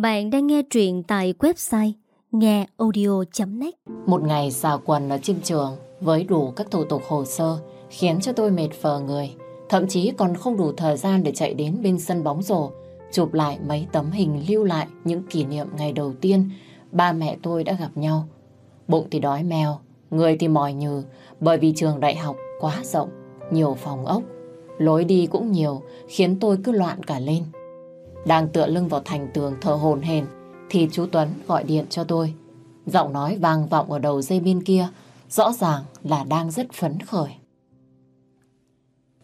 Bạn đang nghe truyện tại website ngheaudio.net Một ngày xào quần ở trên trường với đủ các thủ tục hồ sơ khiến cho tôi mệt phờ người. Thậm chí còn không đủ thời gian để chạy đến bên sân bóng rổ chụp lại mấy tấm hình lưu lại những kỷ niệm ngày đầu tiên ba mẹ tôi đã gặp nhau. Bụng thì đói mèo, người thì mỏi nhừ bởi vì trường đại học quá rộng, nhiều phòng ốc. Lối đi cũng nhiều khiến tôi cứ loạn cả lên. Đang tựa lưng vào thành tường thở hồn hển thì chú Tuấn gọi điện cho tôi. Giọng nói vang vọng ở đầu dây bên kia, rõ ràng là đang rất phấn khởi.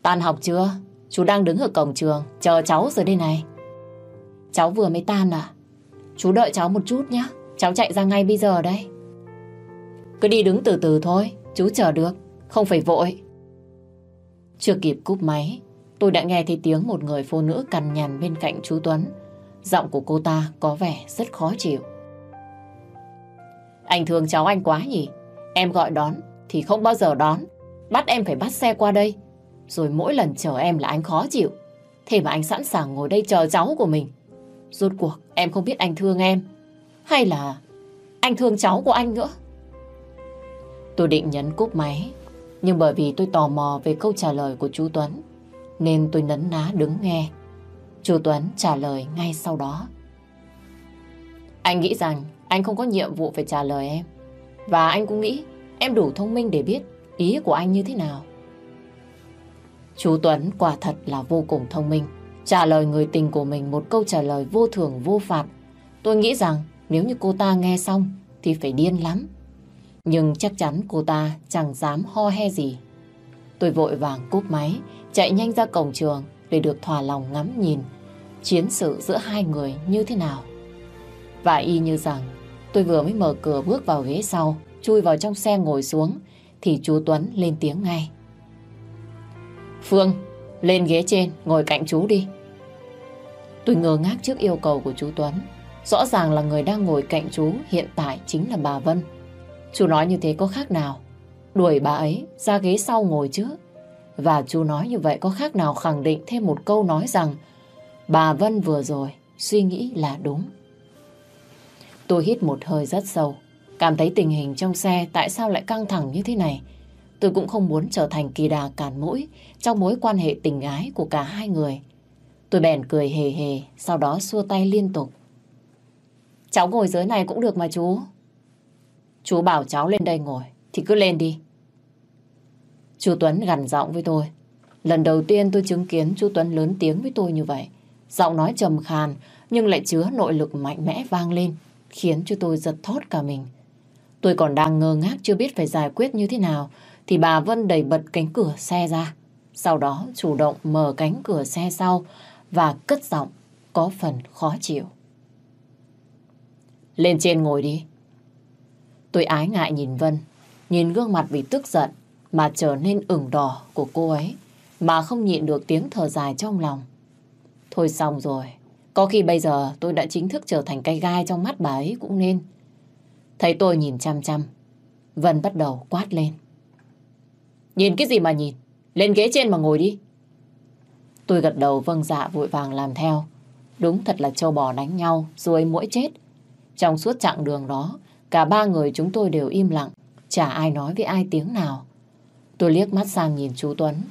Tan học chưa? Chú đang đứng ở cổng trường, chờ cháu rồi đây này. Cháu vừa mới tan à? Chú đợi cháu một chút nhé, cháu chạy ra ngay bây giờ đây. Cứ đi đứng từ từ thôi, chú chờ được, không phải vội. Chưa kịp cúp máy, tôi đã nghe thấy tiếng một người phụ nữ cằn nhằn bên cạnh chú Tuấn. Giọng của cô ta có vẻ rất khó chịu. Anh thương cháu anh quá nhỉ? Em gọi đón thì không bao giờ đón. Bắt em phải bắt xe qua đây. Rồi mỗi lần chờ em là anh khó chịu. Thế mà anh sẵn sàng ngồi đây chờ cháu của mình. Rốt cuộc, em không biết anh thương em. Hay là anh thương cháu của anh nữa. Tôi định nhấn cúp máy. Nhưng bởi vì tôi tò mò về câu trả lời của chú Tuấn. Nên tôi nấn ná đứng nghe. Chú Tuấn trả lời ngay sau đó. Anh nghĩ rằng anh không có nhiệm vụ phải trả lời em. Và anh cũng nghĩ em đủ thông minh để biết ý của anh như thế nào. Chú Tuấn quả thật là vô cùng thông minh. Trả lời người tình của mình một câu trả lời vô thường vô phạt. Tôi nghĩ rằng nếu như cô ta nghe xong thì phải điên lắm. Nhưng chắc chắn cô ta chẳng dám ho he gì. Tôi vội vàng cúp máy, chạy nhanh ra cổng trường để được thỏa lòng ngắm nhìn chiến sự giữa hai người như thế nào. Và y như rằng tôi vừa mới mở cửa bước vào ghế sau, chui vào trong xe ngồi xuống, thì chú Tuấn lên tiếng ngay. Phương, lên ghế trên, ngồi cạnh chú đi. Tôi ngơ ngác trước yêu cầu của chú Tuấn. Rõ ràng là người đang ngồi cạnh chú hiện tại chính là bà Vân. Chú nói như thế có khác nào? Đuổi bà ấy ra ghế sau ngồi chứ. Và chú nói như vậy có khác nào khẳng định thêm một câu nói rằng bà Vân vừa rồi suy nghĩ là đúng. Tôi hít một hơi rất sâu. Cảm thấy tình hình trong xe tại sao lại căng thẳng như thế này. Tôi cũng không muốn trở thành kỳ đà cản mũi trong mối quan hệ tình ái của cả hai người. Tôi bèn cười hề hề, sau đó xua tay liên tục. Cháu ngồi dưới này cũng được mà chú. Chú bảo cháu lên đây ngồi, thì cứ lên đi. Chú Tuấn gằn giọng với tôi. Lần đầu tiên tôi chứng kiến chú Tuấn lớn tiếng với tôi như vậy. Giọng nói trầm khàn, nhưng lại chứa nội lực mạnh mẽ vang lên, khiến cho tôi giật thót cả mình. Tôi còn đang ngơ ngác chưa biết phải giải quyết như thế nào, thì bà Vân đẩy bật cánh cửa xe ra. Sau đó chủ động mở cánh cửa xe sau và cất giọng có phần khó chịu. Lên trên ngồi đi. Tôi ái ngại nhìn Vân, nhìn gương mặt vì tức giận mà trở nên ửng đỏ của cô ấy, mà không nhịn được tiếng thở dài trong lòng. Thôi xong rồi, có khi bây giờ tôi đã chính thức trở thành cây gai trong mắt bà ấy cũng nên. Thấy tôi nhìn chăm chăm, Vân bắt đầu quát lên. Nhìn cái gì mà nhìn? Lên ghế trên mà ngồi đi. Tôi gật đầu vâng dạ vội vàng làm theo. Đúng thật là châu bò đánh nhau, rồi mỗi chết. Trong suốt chặng đường đó, cả ba người chúng tôi đều im lặng, chả ai nói với ai tiếng nào. Tôi liếc mắt sang nhìn chú Tuấn.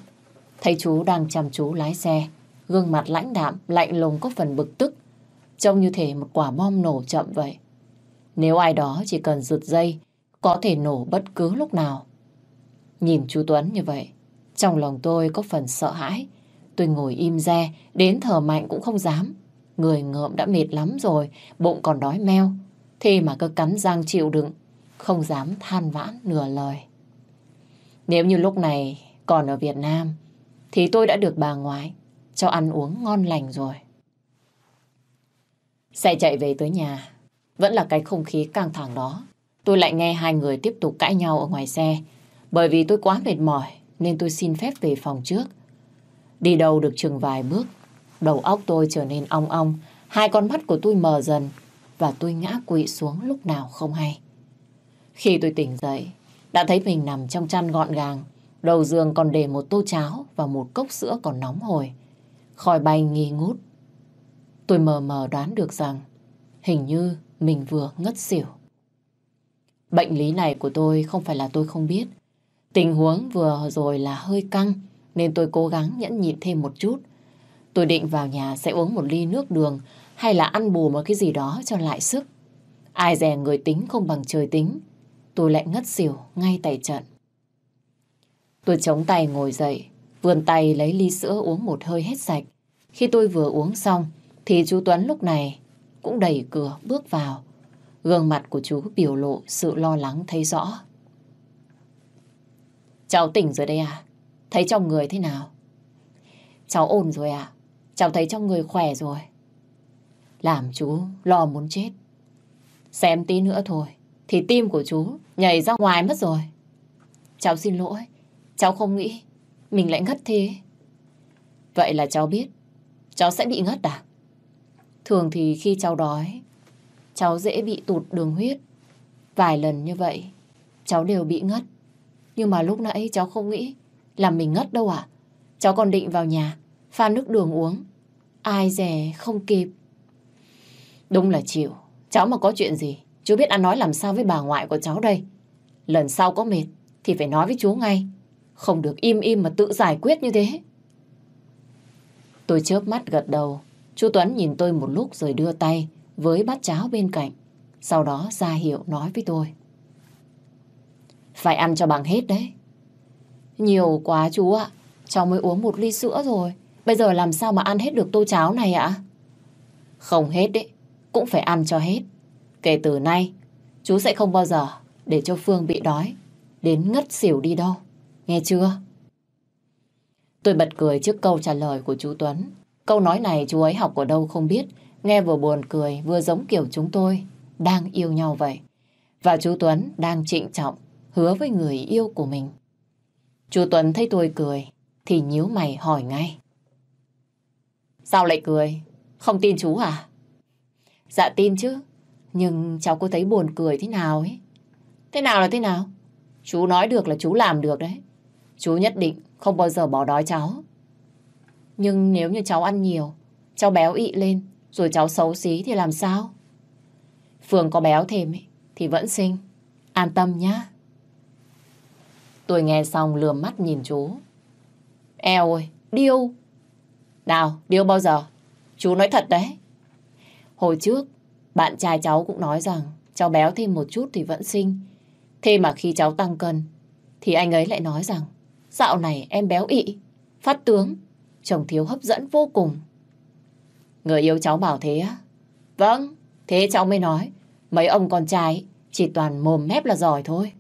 Thấy chú đang chăm chú lái xe, gương mặt lãnh đạm, lạnh lùng có phần bực tức. Trông như thể một quả bom nổ chậm vậy. Nếu ai đó chỉ cần giật dây, có thể nổ bất cứ lúc nào. Nhìn chú Tuấn như vậy, trong lòng tôi có phần sợ hãi. Tôi ngồi im re, đến thở mạnh cũng không dám. Người ngợm đã mệt lắm rồi, bụng còn đói meo. Thế mà cứ cắn răng chịu đựng, không dám than vãn nửa lời. Nếu như lúc này còn ở Việt Nam, thì tôi đã được bà ngoại cho ăn uống ngon lành rồi. Xe chạy về tới nhà, vẫn là cái không khí căng thẳng đó. Tôi lại nghe hai người tiếp tục cãi nhau ở ngoài xe. Bởi vì tôi quá mệt mỏi nên tôi xin phép về phòng trước. Đi đâu được chừng vài bước, đầu óc tôi trở nên ong ong, hai con mắt của tôi mờ dần và tôi ngã quỵ xuống lúc nào không hay. Khi tôi tỉnh dậy, đã thấy mình nằm trong chăn gọn gàng, đầu giường còn để một tô cháo và một cốc sữa còn nóng hổi. Khỏi bay nghi ngút. Tôi mờ mờ đoán được rằng hình như mình vừa ngất xỉu. Bệnh lý này của tôi không phải là tôi không biết. Tình huống vừa rồi là hơi căng, nên tôi cố gắng nhẫn nhịn thêm một chút. Tôi định vào nhà sẽ uống một ly nước đường hay là ăn bù một cái gì đó cho lại sức. Ai dè người tính không bằng trời tính. Tôi lại ngất xỉu ngay tại trận. Tôi chống tay ngồi dậy, vươn tay lấy ly sữa uống một hơi hết sạch. Khi tôi vừa uống xong, thì chú Tuấn lúc này cũng đẩy cửa bước vào. Gương mặt của chú biểu lộ sự lo lắng thấy rõ. Cháu tỉnh rồi đây à? Thấy trong người thế nào? Cháu ổn rồi à? Cháu thấy trong người khỏe rồi. Làm chú lo muốn chết. Xem tí nữa thôi, thì tim của chú nhảy ra ngoài mất rồi. Cháu xin lỗi, cháu không nghĩ mình lại ngất thế. Vậy là cháu biết, cháu sẽ bị ngất à? Thường thì khi cháu đói, cháu dễ bị tụt đường huyết. Vài lần như vậy, cháu đều bị ngất. Nhưng mà lúc nãy cháu không nghĩ là mình ngất đâu à. Cháu còn định vào nhà, pha nước đường uống. Ai dè không kịp. Đúng là chịu. Cháu mà có chuyện gì, chú biết ăn nói làm sao với bà ngoại của cháu đây. Lần sau có mệt thì phải nói với chú ngay. Không được im im mà tự giải quyết như thế. Tôi chớp mắt gật đầu. Chú Tuấn nhìn tôi một lúc rồi đưa tay với bát cháo bên cạnh. Sau đó ra hiệu nói với tôi. Phải ăn cho bằng hết đấy. Nhiều quá chú ạ. Cháu mới uống một ly sữa rồi. Bây giờ làm sao mà ăn hết được tô cháo này ạ? Không hết đấy. Cũng phải ăn cho hết. Kể từ nay, chú sẽ không bao giờ để cho Phương bị đói. Đến ngất xỉu đi đâu. Nghe chưa? Tôi bật cười trước câu trả lời của chú Tuấn. Câu nói này chú ấy học ở đâu không biết. Nghe vừa buồn cười, vừa giống kiểu chúng tôi đang yêu nhau vậy. Và chú Tuấn đang trịnh trọng hứa với người yêu của mình. Chú Tuấn thấy tôi cười, thì nhíu mày hỏi ngay. Sao lại cười? Không tin chú à? Dạ tin chứ, nhưng cháu có thấy buồn cười thế nào ấy? Thế nào là thế nào? Chú nói được là chú làm được đấy. Chú nhất định không bao giờ bỏ đói cháu. Nhưng nếu như cháu ăn nhiều, cháu béo ị lên, rồi cháu xấu xí thì làm sao? Phương có béo thêm ấy, thì vẫn sinh. An tâm nhá. Tôi nghe xong lườm mắt nhìn chú. Eo ơi, điêu. Nào, điêu bao giờ? Chú nói thật đấy. Hồi trước, bạn trai cháu cũng nói rằng cháu béo thêm một chút thì vẫn xinh. Thế mà khi cháu tăng cân, thì anh ấy lại nói rằng dạo này em béo ị, phát tướng, chồng thiếu hấp dẫn vô cùng. Người yêu cháu bảo thế á? Vâng, thế cháu mới nói. Mấy ông con trai chỉ toàn mồm mép là giỏi thôi.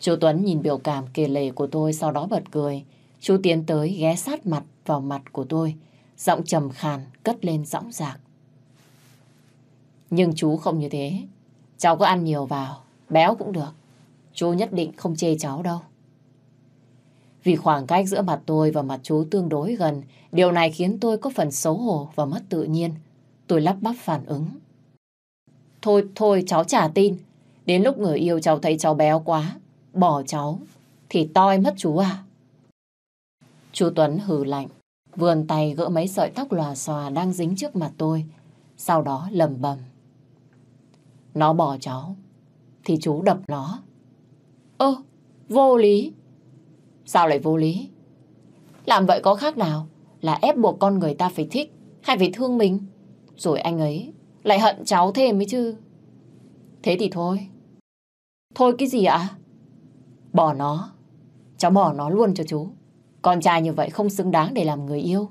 Chú Tuấn nhìn biểu cảm kề lề của tôi sau đó bật cười. Chú tiến tới ghé sát mặt vào mặt của tôi. Giọng trầm khàn cất lên dõng dạc. Nhưng chú không như thế. Cháu cứ ăn nhiều vào, béo cũng được. Chú nhất định không chê cháu đâu. Vì khoảng cách giữa mặt tôi và mặt chú tương đối gần, điều này khiến tôi có phần xấu hổ và mất tự nhiên. Tôi lắp bắp phản ứng. Thôi, thôi, cháu trả tin. Đến lúc người yêu cháu thấy cháu béo quá, bỏ cháu, thì toi mất chú à. Chú Tuấn hừ lạnh, vườn tay gỡ mấy sợi tóc lòa xòa đang dính trước mặt tôi, sau đó lầm bầm. Nó bỏ cháu, thì chú đập nó. Ơ, vô lý. Sao lại vô lý? Làm vậy có khác nào là ép buộc con người ta phải thích hay phải thương mình? Rồi anh ấy lại hận cháu thêm ấy chứ. Thế thì thôi. Thôi cái gì ạ? Bỏ nó. Cháu bỏ nó luôn cho chú. Con trai như vậy không xứng đáng để làm người yêu.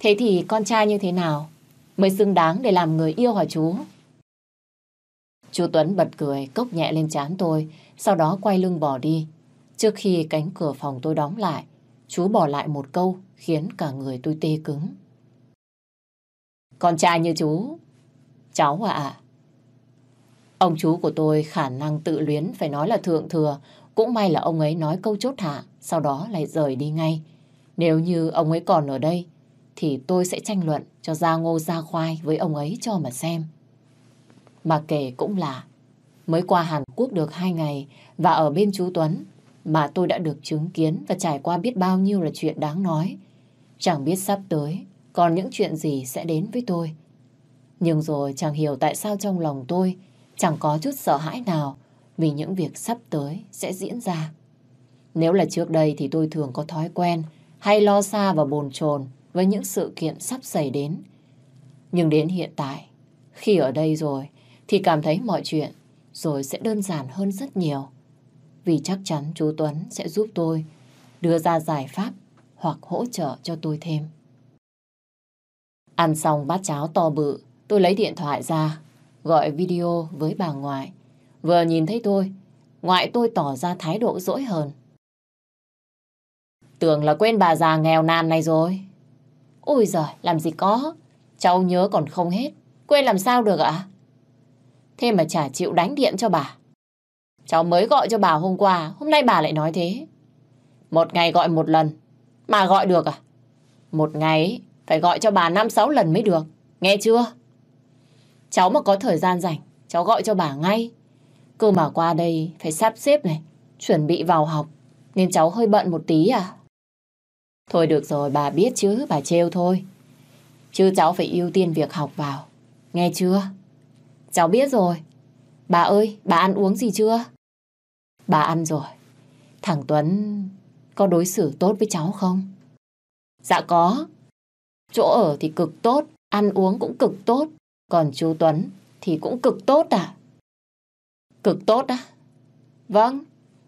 Thế thì con trai như thế nào mới xứng đáng để làm người yêu hả chú? Chú Tuấn bật cười, cốc nhẹ lên chán tôi, sau đó quay lưng bỏ đi. Trước khi cánh cửa phòng tôi đóng lại, chú bỏ lại một câu khiến cả người tôi tê cứng. Con trai như chú, cháu ạ. Ông chú của tôi khả năng tự luyến phải nói là thượng thừa, cũng may là ông ấy nói câu chốt hạ, sau đó lại rời đi ngay. Nếu như ông ấy còn ở đây, thì tôi sẽ tranh luận cho ra ngô ra khoai với ông ấy cho mà xem. Mà kể cũng là, mới qua Hàn Quốc được hai ngày và ở bên chú Tuấn, mà tôi đã được chứng kiến và trải qua biết bao nhiêu là chuyện đáng nói. Chẳng biết sắp tới còn những chuyện gì sẽ đến với tôi. Nhưng rồi chẳng hiểu tại sao trong lòng tôi chẳng có chút sợ hãi nào vì những việc sắp tới sẽ diễn ra. Nếu là trước đây thì tôi thường có thói quen hay lo xa và bồn chồn với những sự kiện sắp xảy đến. Nhưng đến hiện tại, khi ở đây rồi thì cảm thấy mọi chuyện rồi sẽ đơn giản hơn rất nhiều. Vì chắc chắn chú Tuấn sẽ giúp tôi đưa ra giải pháp hoặc hỗ trợ cho tôi thêm. Ăn xong bát cháo to bự, tôi lấy điện thoại ra, gọi video với bà ngoại. Vừa nhìn thấy tôi, ngoại tôi tỏ ra thái độ dỗi hờn. Tưởng là quên bà già nghèo nàn này rồi. Ôi giời, làm gì có. Cháu nhớ còn không hết. Quên làm sao được ạ? Thế mà chả chịu đánh điện cho bà. Cháu mới gọi cho bà hôm qua, hôm nay bà lại nói thế. Một ngày gọi một lần, mà gọi được à? Một ngày phải gọi cho bà 5-6 lần mới được, nghe chưa? Cháu mà có thời gian rảnh, cháu gọi cho bà ngay. Cơ mà qua đây phải sắp xếp này, chuẩn bị vào học, nên cháu hơi bận một tí à. Thôi được rồi, bà biết chứ, bà trêu thôi. Chứ cháu phải ưu tiên việc học vào, nghe chưa? Cháu biết rồi. Bà ơi, bà ăn uống gì chưa? Bà ăn rồi. Thằng Tuấn có đối xử tốt với cháu không? Dạ có. Chỗ ở thì cực tốt, ăn uống cũng cực tốt. Còn chú Tuấn thì cũng cực tốt à? Cực tốt á? Vâng,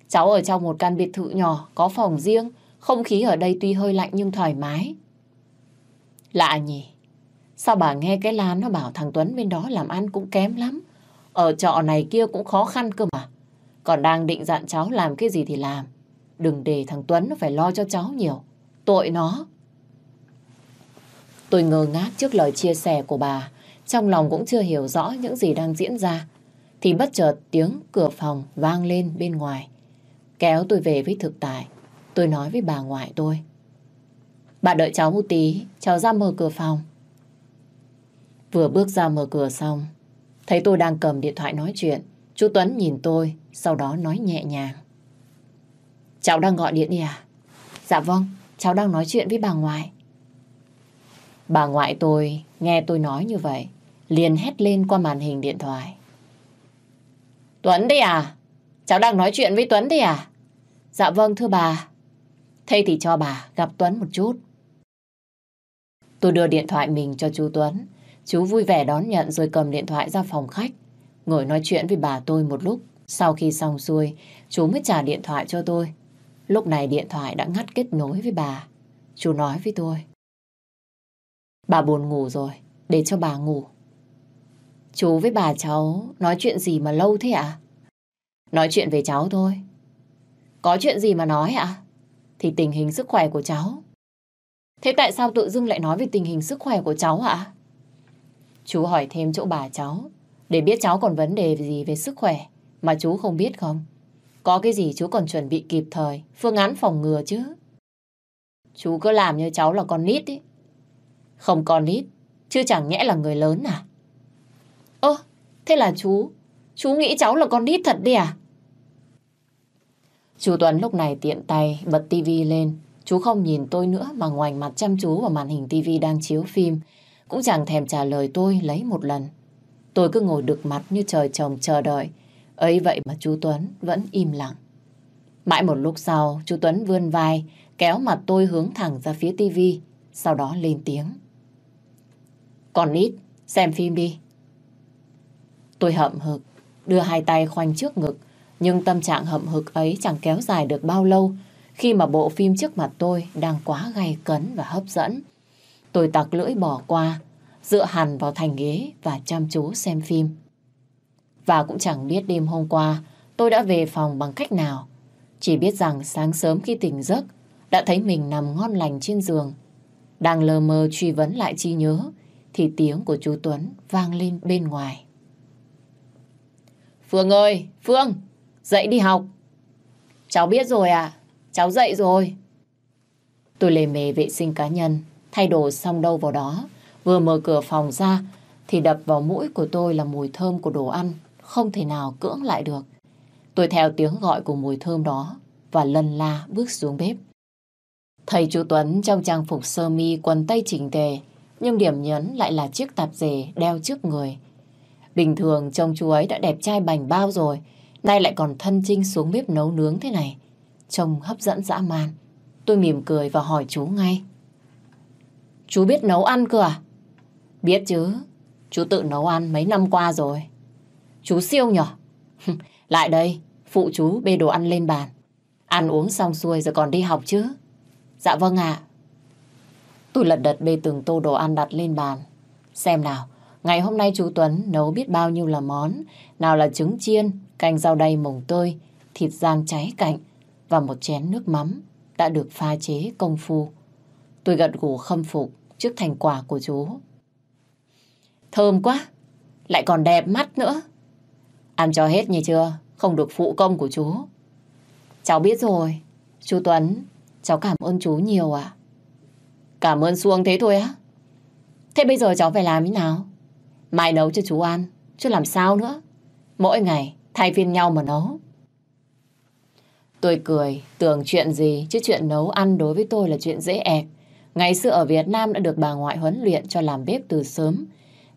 cháu ở trong một căn biệt thự nhỏ, có phòng riêng. Không khí ở đây tuy hơi lạnh nhưng thoải mái. Lạ nhỉ? Sao bà nghe cái Lan nó bảo thằng Tuấn bên đó làm ăn cũng kém lắm. Ở trọ này kia cũng khó khăn cơ mà. Còn đang định dặn cháu làm cái gì thì làm. Đừng để thằng Tuấn nó phải lo cho cháu nhiều. Tội nó. Tôi ngơ ngác trước lời chia sẻ của bà. Trong lòng cũng chưa hiểu rõ những gì đang diễn ra. Thì bất chợt tiếng cửa phòng vang lên bên ngoài. Kéo tôi về với thực tại. Tôi nói với bà ngoại tôi. Bà đợi cháu một tí, cháu ra mở cửa phòng. Vừa bước ra mở cửa xong, thấy tôi đang cầm điện thoại nói chuyện. Chú Tuấn nhìn tôi, sau đó nói nhẹ nhàng. Cháu đang gọi điện đi à? Dạ vâng, cháu đang nói chuyện với bà ngoại. Bà ngoại tôi nghe tôi nói như vậy, liền hét lên qua màn hình điện thoại. Tuấn đấy à? Cháu đang nói chuyện với Tuấn đấy à? Dạ vâng thưa bà. Thế thì cho bà gặp Tuấn một chút. Tôi đưa điện thoại mình cho chú Tuấn. Chú vui vẻ đón nhận rồi cầm điện thoại ra phòng khách. Ngồi nói chuyện với bà tôi một lúc. Sau khi xong xuôi, chú mới trả điện thoại cho tôi. Lúc này điện thoại đã ngắt kết nối với bà. Chú nói với tôi. Bà buồn ngủ rồi, để cho bà ngủ. Chú với bà cháu nói chuyện gì mà lâu thế ạ? À? Nói chuyện về cháu thôi. Có chuyện gì mà nói ạ? À? Thì tình hình sức khỏe của cháu. Thế tại sao tự dưng lại nói về tình hình sức khỏe của cháu ạ? À? Chú hỏi thêm chỗ bà cháu, để biết cháu còn vấn đề gì về sức khỏe mà chú không biết không? Có cái gì chú còn chuẩn bị kịp thời, phương án phòng ngừa chứ? Chú cứ làm như cháu là con nít ý. Không con nít, chứ chẳng nhẽ là người lớn à? Ơ, thế là chú, chú nghĩ cháu là con nít thật đi à? Chú Tuấn lúc này tiện tay bật tivi lên. Chú không nhìn tôi nữa mà ngoảnh mặt chăm chú vào màn hình tivi đang chiếu phim. Cũng chẳng thèm trả lời tôi lấy một lần. Tôi cứ ngồi đực mặt như trời trồng chờ đợi. Ấy vậy mà chú Tuấn vẫn im lặng. Mãi một lúc sau, chú Tuấn vươn vai, kéo mặt tôi hướng thẳng ra phía tivi, sau đó lên tiếng. Còn ít, xem phim đi. Tôi hậm hực, đưa hai tay khoanh trước ngực, nhưng tâm trạng hậm hực ấy chẳng kéo dài được bao lâu khi mà bộ phim trước mặt tôi đang quá gay cấn và hấp dẫn. Tôi tặc lưỡi bỏ qua, dựa hẳn vào thành ghế và chăm chú xem phim. Và cũng chẳng biết đêm hôm qua tôi đã về phòng bằng cách nào. Chỉ biết rằng sáng sớm khi tỉnh giấc đã thấy mình nằm ngon lành trên giường. Đang lờ mờ truy vấn lại chi nhớ thì tiếng của chú Tuấn vang lên bên ngoài. Phương ơi, Phương, dậy đi học. Cháu biết rồi à, cháu dậy rồi. Tôi lề mề vệ sinh cá nhân, thay đồ xong đâu vào đó. Vừa mở cửa phòng ra thì đập vào mũi của tôi là mùi thơm của đồ ăn, không thể nào cưỡng lại được. Tôi theo tiếng gọi của mùi thơm đó và lần la bước xuống bếp. Thầy chú Tuấn trong trang phục sơ mi quần tây chỉnh tề, nhưng điểm nhấn lại là chiếc tạp dề đeo trước người. Bình thường trông chú ấy đã đẹp trai bành bao rồi, nay lại còn thân trinh xuống bếp nấu nướng thế này. Trông hấp dẫn dã man. Tôi mỉm cười và hỏi chú ngay. Chú biết nấu ăn cơ à? Biết chứ. Chú tự nấu ăn mấy năm qua rồi. Chú siêu nhỏ. Lại đây, phụ chú bê đồ ăn lên bàn. Ăn uống xong xuôi rồi còn đi học chứ. Dạ vâng ạ. Tôi lật đật bê từng tô đồ ăn đặt lên bàn. Xem nào, ngày hôm nay chú Tuấn nấu biết bao nhiêu là món. Nào là trứng chiên, canh rau đay mồng tơi, thịt rang cháy cạnh và một chén nước mắm đã được pha chế công phu. Tôi gật gù khâm phục trước thành quả của chú. Thơm quá, lại còn đẹp mắt nữa. Ăn cho hết như chưa, không được phụ công của chú. Cháu biết rồi, chú Tuấn, cháu cảm ơn chú nhiều ạ. Cảm ơn Xuông thế thôi á. Thế bây giờ cháu phải làm thế nào? Mai nấu cho chú ăn, chứ làm sao nữa. Mỗi ngày thay phiên nhau mà nấu. Tôi cười, tưởng chuyện gì chứ chuyện nấu ăn đối với tôi là chuyện dễ ẹc. Ngày xưa ở Việt Nam đã được bà ngoại huấn luyện cho làm bếp từ sớm,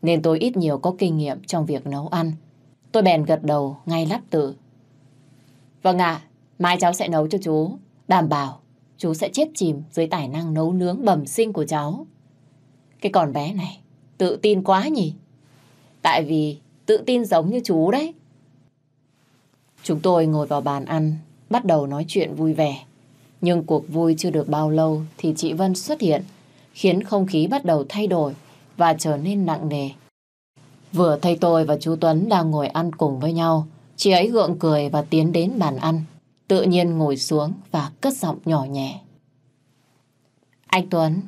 nên tôi ít nhiều có kinh nghiệm trong việc nấu ăn. Tôi bèn gật đầu ngay lắp tự. Vâng ạ, mai cháu sẽ nấu cho chú, đảm bảo chú sẽ chết chìm dưới tài năng nấu nướng bẩm sinh của cháu. Cái con bé này, tự tin quá nhỉ? Tại vì tự tin giống như chú đấy. Chúng tôi ngồi vào bàn ăn, bắt đầu nói chuyện vui vẻ. Nhưng cuộc vui chưa được bao lâu thì chị Vân xuất hiện, khiến không khí bắt đầu thay đổi và trở nên nặng nề. Vừa thấy tôi và chú Tuấn đang ngồi ăn cùng với nhau, chị ấy gượng cười và tiến đến bàn ăn, tự nhiên ngồi xuống và cất giọng nhỏ nhẹ. Anh Tuấn,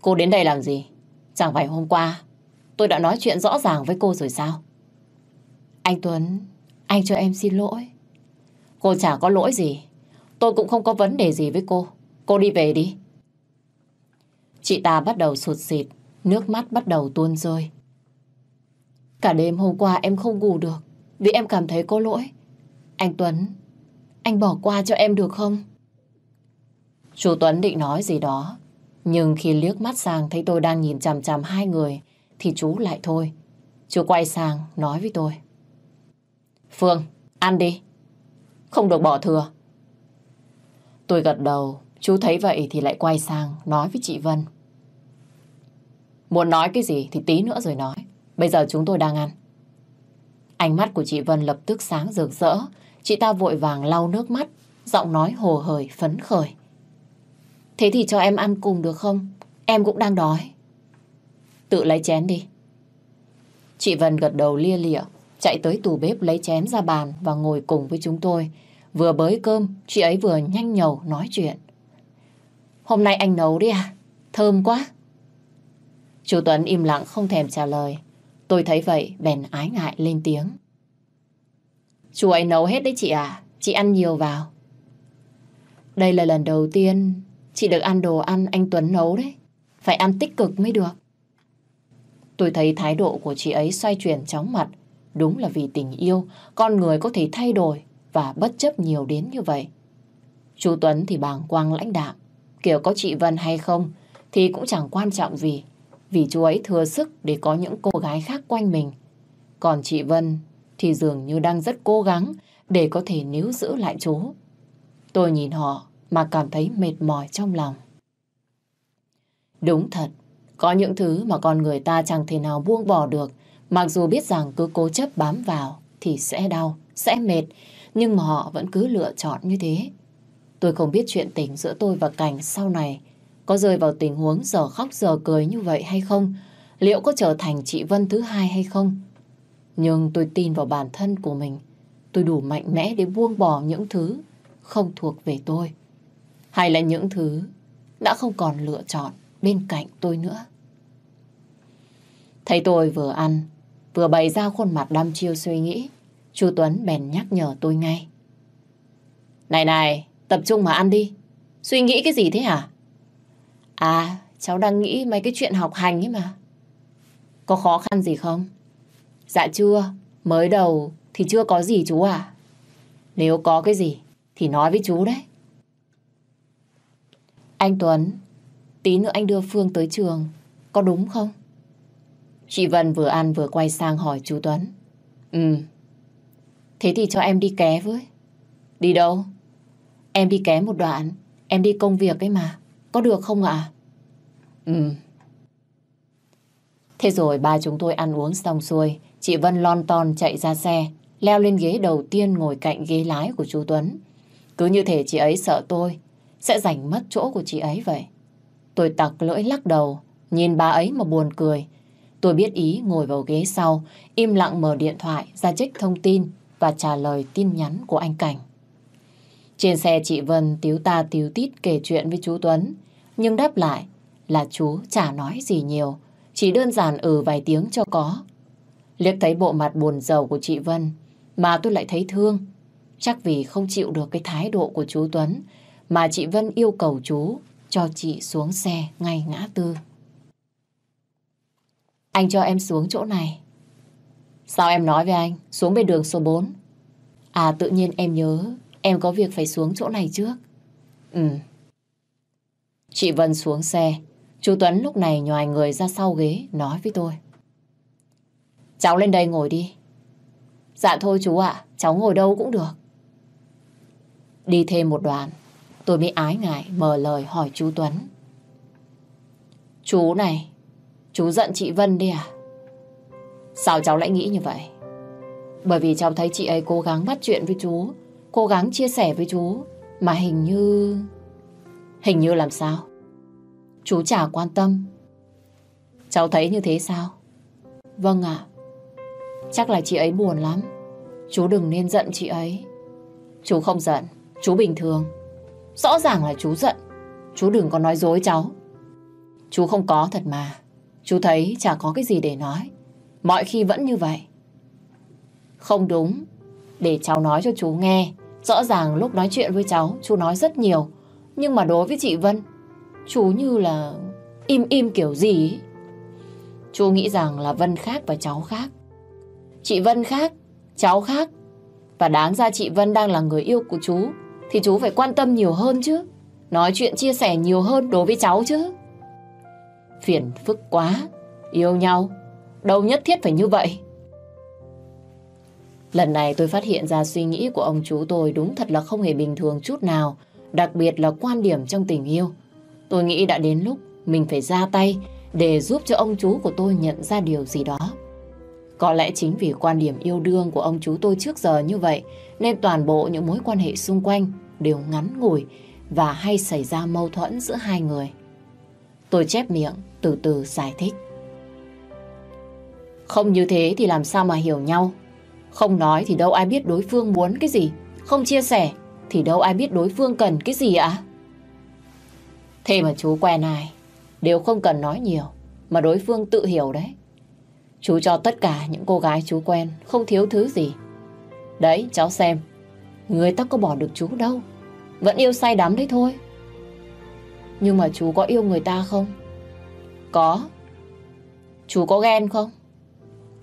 cô đến đây làm gì? Chẳng phải hôm qua tôi đã nói chuyện rõ ràng với cô rồi sao? Anh Tuấn, anh cho em xin lỗi. Cô chả có lỗi gì. Tôi cũng không có vấn đề gì với cô. Cô đi về đi. Chị ta bắt đầu sụt xịt, nước mắt bắt đầu tuôn rơi. Cả đêm hôm qua em không ngủ được vì em cảm thấy có lỗi. Anh Tuấn, anh bỏ qua cho em được không? Chú Tuấn định nói gì đó, nhưng khi liếc mắt sang thấy tôi đang nhìn chằm chằm hai người thì chú lại thôi. Chú quay sang nói với tôi. Phương, ăn đi. Không được bỏ thừa. Tôi gật đầu, chú thấy vậy thì lại quay sang nói với chị Vân. Muốn nói cái gì thì tí nữa rồi nói. Bây giờ chúng tôi đang ăn. Ánh mắt của chị Vân lập tức sáng rực rỡ. Chị ta vội vàng lau nước mắt, giọng nói hồ hởi phấn khởi. Thế thì cho em ăn cùng được không? Em cũng đang đói. Tự lấy chén đi. Chị Vân gật đầu lia lịa, chạy tới tủ bếp lấy chén ra bàn và ngồi cùng với chúng tôi. Vừa bới cơm, chị ấy vừa nhanh nhầu nói chuyện. Hôm nay anh nấu đi à? Thơm quá. Chú Tuấn im lặng không thèm trả lời. Tôi thấy vậy bèn ái ngại lên tiếng. Chú ấy nấu hết đấy chị à, chị ăn nhiều vào. Đây là lần đầu tiên chị được ăn đồ ăn anh Tuấn nấu đấy. Phải ăn tích cực mới được. Tôi thấy thái độ của chị ấy xoay chuyển chóng mặt. Đúng là vì tình yêu, con người có thể thay đổi và bất chấp nhiều đến như vậy. Chú Tuấn thì bàng quang lãnh đạm. Kiểu có chị Vân hay không thì cũng chẳng quan trọng gì. Vì chú ấy thừa sức để có những cô gái khác quanh mình. Còn chị Vân thì dường như đang rất cố gắng để có thể níu giữ lại chú. Tôi nhìn họ mà cảm thấy mệt mỏi trong lòng. Đúng thật, có những thứ mà con người ta chẳng thể nào buông bỏ được, mặc dù biết rằng cứ cố chấp bám vào thì sẽ đau, sẽ mệt, nhưng mà họ vẫn cứ lựa chọn như thế. Tôi không biết chuyện tình giữa tôi và Cảnh sau này có rơi vào tình huống giờ khóc giờ cười như vậy hay không? Liệu có trở thành chị Vân thứ hai hay không? Nhưng tôi tin vào bản thân của mình. Tôi đủ mạnh mẽ để buông bỏ những thứ không thuộc về tôi. Hay là những thứ đã không còn lựa chọn bên cạnh tôi nữa. Thấy tôi vừa ăn, vừa bày ra khuôn mặt đăm chiêu suy nghĩ, chú Tuấn bèn nhắc nhở tôi ngay. Này này, tập trung mà ăn đi. Suy nghĩ cái gì thế hả? À, cháu đang nghĩ mấy cái chuyện học hành ấy mà. Có khó khăn gì không? Dạ chưa, mới đầu thì chưa có gì chú à. Nếu có cái gì thì nói với chú đấy. Anh Tuấn, tí nữa anh đưa Phương tới trường có đúng không? Chị Vân vừa ăn vừa quay sang hỏi chú Tuấn. Ừ. Thế thì cho em đi ké với. Đi đâu? Em đi ké một đoạn. Em đi công việc ấy mà. Có được không ạ? Ừ. Thế rồi ba chúng tôi ăn uống xong xuôi. Chị Vân lon ton chạy ra xe. Leo lên ghế đầu tiên ngồi cạnh ghế lái của chú Tuấn. Cứ như thể chị ấy sợ tôi sẽ giành mất chỗ của chị ấy vậy. Tôi tặc lưỡi lắc đầu, nhìn bà ấy mà buồn cười. Tôi biết ý ngồi vào ghế sau, im lặng mở điện thoại ra trích thông tin và trả lời tin nhắn của anh Cảnh. Trên xe chị Vân tiếu ta tiếu tít kể chuyện với chú Tuấn, nhưng đáp lại là chú chả nói gì nhiều, chỉ đơn giản ừ vài tiếng cho có. Liếc thấy bộ mặt buồn rầu của chị Vân, mà tôi lại thấy thương. Chắc vì không chịu được cái thái độ của chú Tuấn, mà chị Vân yêu cầu chú cho chị xuống xe ngay ngã tư. Anh cho em xuống chỗ này. Sao em nói với anh? Xuống bên đường số 4. À tự nhiên em nhớ em có việc phải xuống chỗ này trước. Ừ. Chị Vân xuống xe. Chú Tuấn lúc này nhòi người ra sau ghế nói với tôi. Cháu lên đây ngồi đi. Dạ thôi chú ạ, cháu ngồi đâu cũng được. Đi thêm một đoạn, tôi mới ái ngại mở lời hỏi chú Tuấn. Chú này, chú giận chị Vân đi à? Sao cháu lại nghĩ như vậy? Bởi vì cháu thấy chị ấy cố gắng bắt chuyện với chú, cố gắng chia sẻ với chú, mà hình như... Hình như làm sao? Chú chả quan tâm. Cháu thấy như thế sao? Vâng ạ. Chắc là chị ấy buồn lắm. Chú đừng nên giận chị ấy. Chú không giận, chú bình thường. Rõ ràng là chú giận. Chú đừng có nói dối cháu. Chú không có thật mà. Chú thấy chả có cái gì để nói. Mọi khi vẫn như vậy. Không đúng. Để cháu nói cho chú nghe. Rõ ràng lúc nói chuyện với cháu, chú nói rất nhiều. Nhưng mà đối với chị Vân, chú như là im im kiểu gì ấy. Chú nghĩ rằng là Vân khác và cháu khác. Chị Vân khác, cháu khác. Và đáng ra chị Vân đang là người yêu của chú thì chú phải quan tâm nhiều hơn chứ. Nói chuyện chia sẻ nhiều hơn đối với cháu chứ. Phiền phức quá. Yêu nhau, đâu nhất thiết phải như vậy. Lần này tôi phát hiện ra suy nghĩ của ông chú tôi đúng thật là không hề bình thường chút nào, đặc biệt là quan điểm trong tình yêu. Tôi nghĩ đã đến lúc mình phải ra tay để giúp cho ông chú của tôi nhận ra điều gì đó. Có lẽ chính vì quan điểm yêu đương của ông chú tôi trước giờ như vậy nên toàn bộ những mối quan hệ xung quanh đều ngắn ngủi và hay xảy ra mâu thuẫn giữa hai người. Tôi chép miệng, từ từ giải thích. Không như thế thì làm sao mà hiểu nhau. Không nói thì đâu ai biết đối phương muốn cái gì. Không chia sẻ thì đâu ai biết đối phương cần cái gì ạ. Thế mà chú quen ai, đều không cần nói nhiều, mà đối phương tự hiểu đấy. Chú cho tất cả những cô gái chú quen không thiếu thứ gì. Đấy, cháu xem, người ta có bỏ được chú đâu. Vẫn yêu say đắm đấy thôi. Nhưng mà chú có yêu người ta không? Có. Chú có ghen không?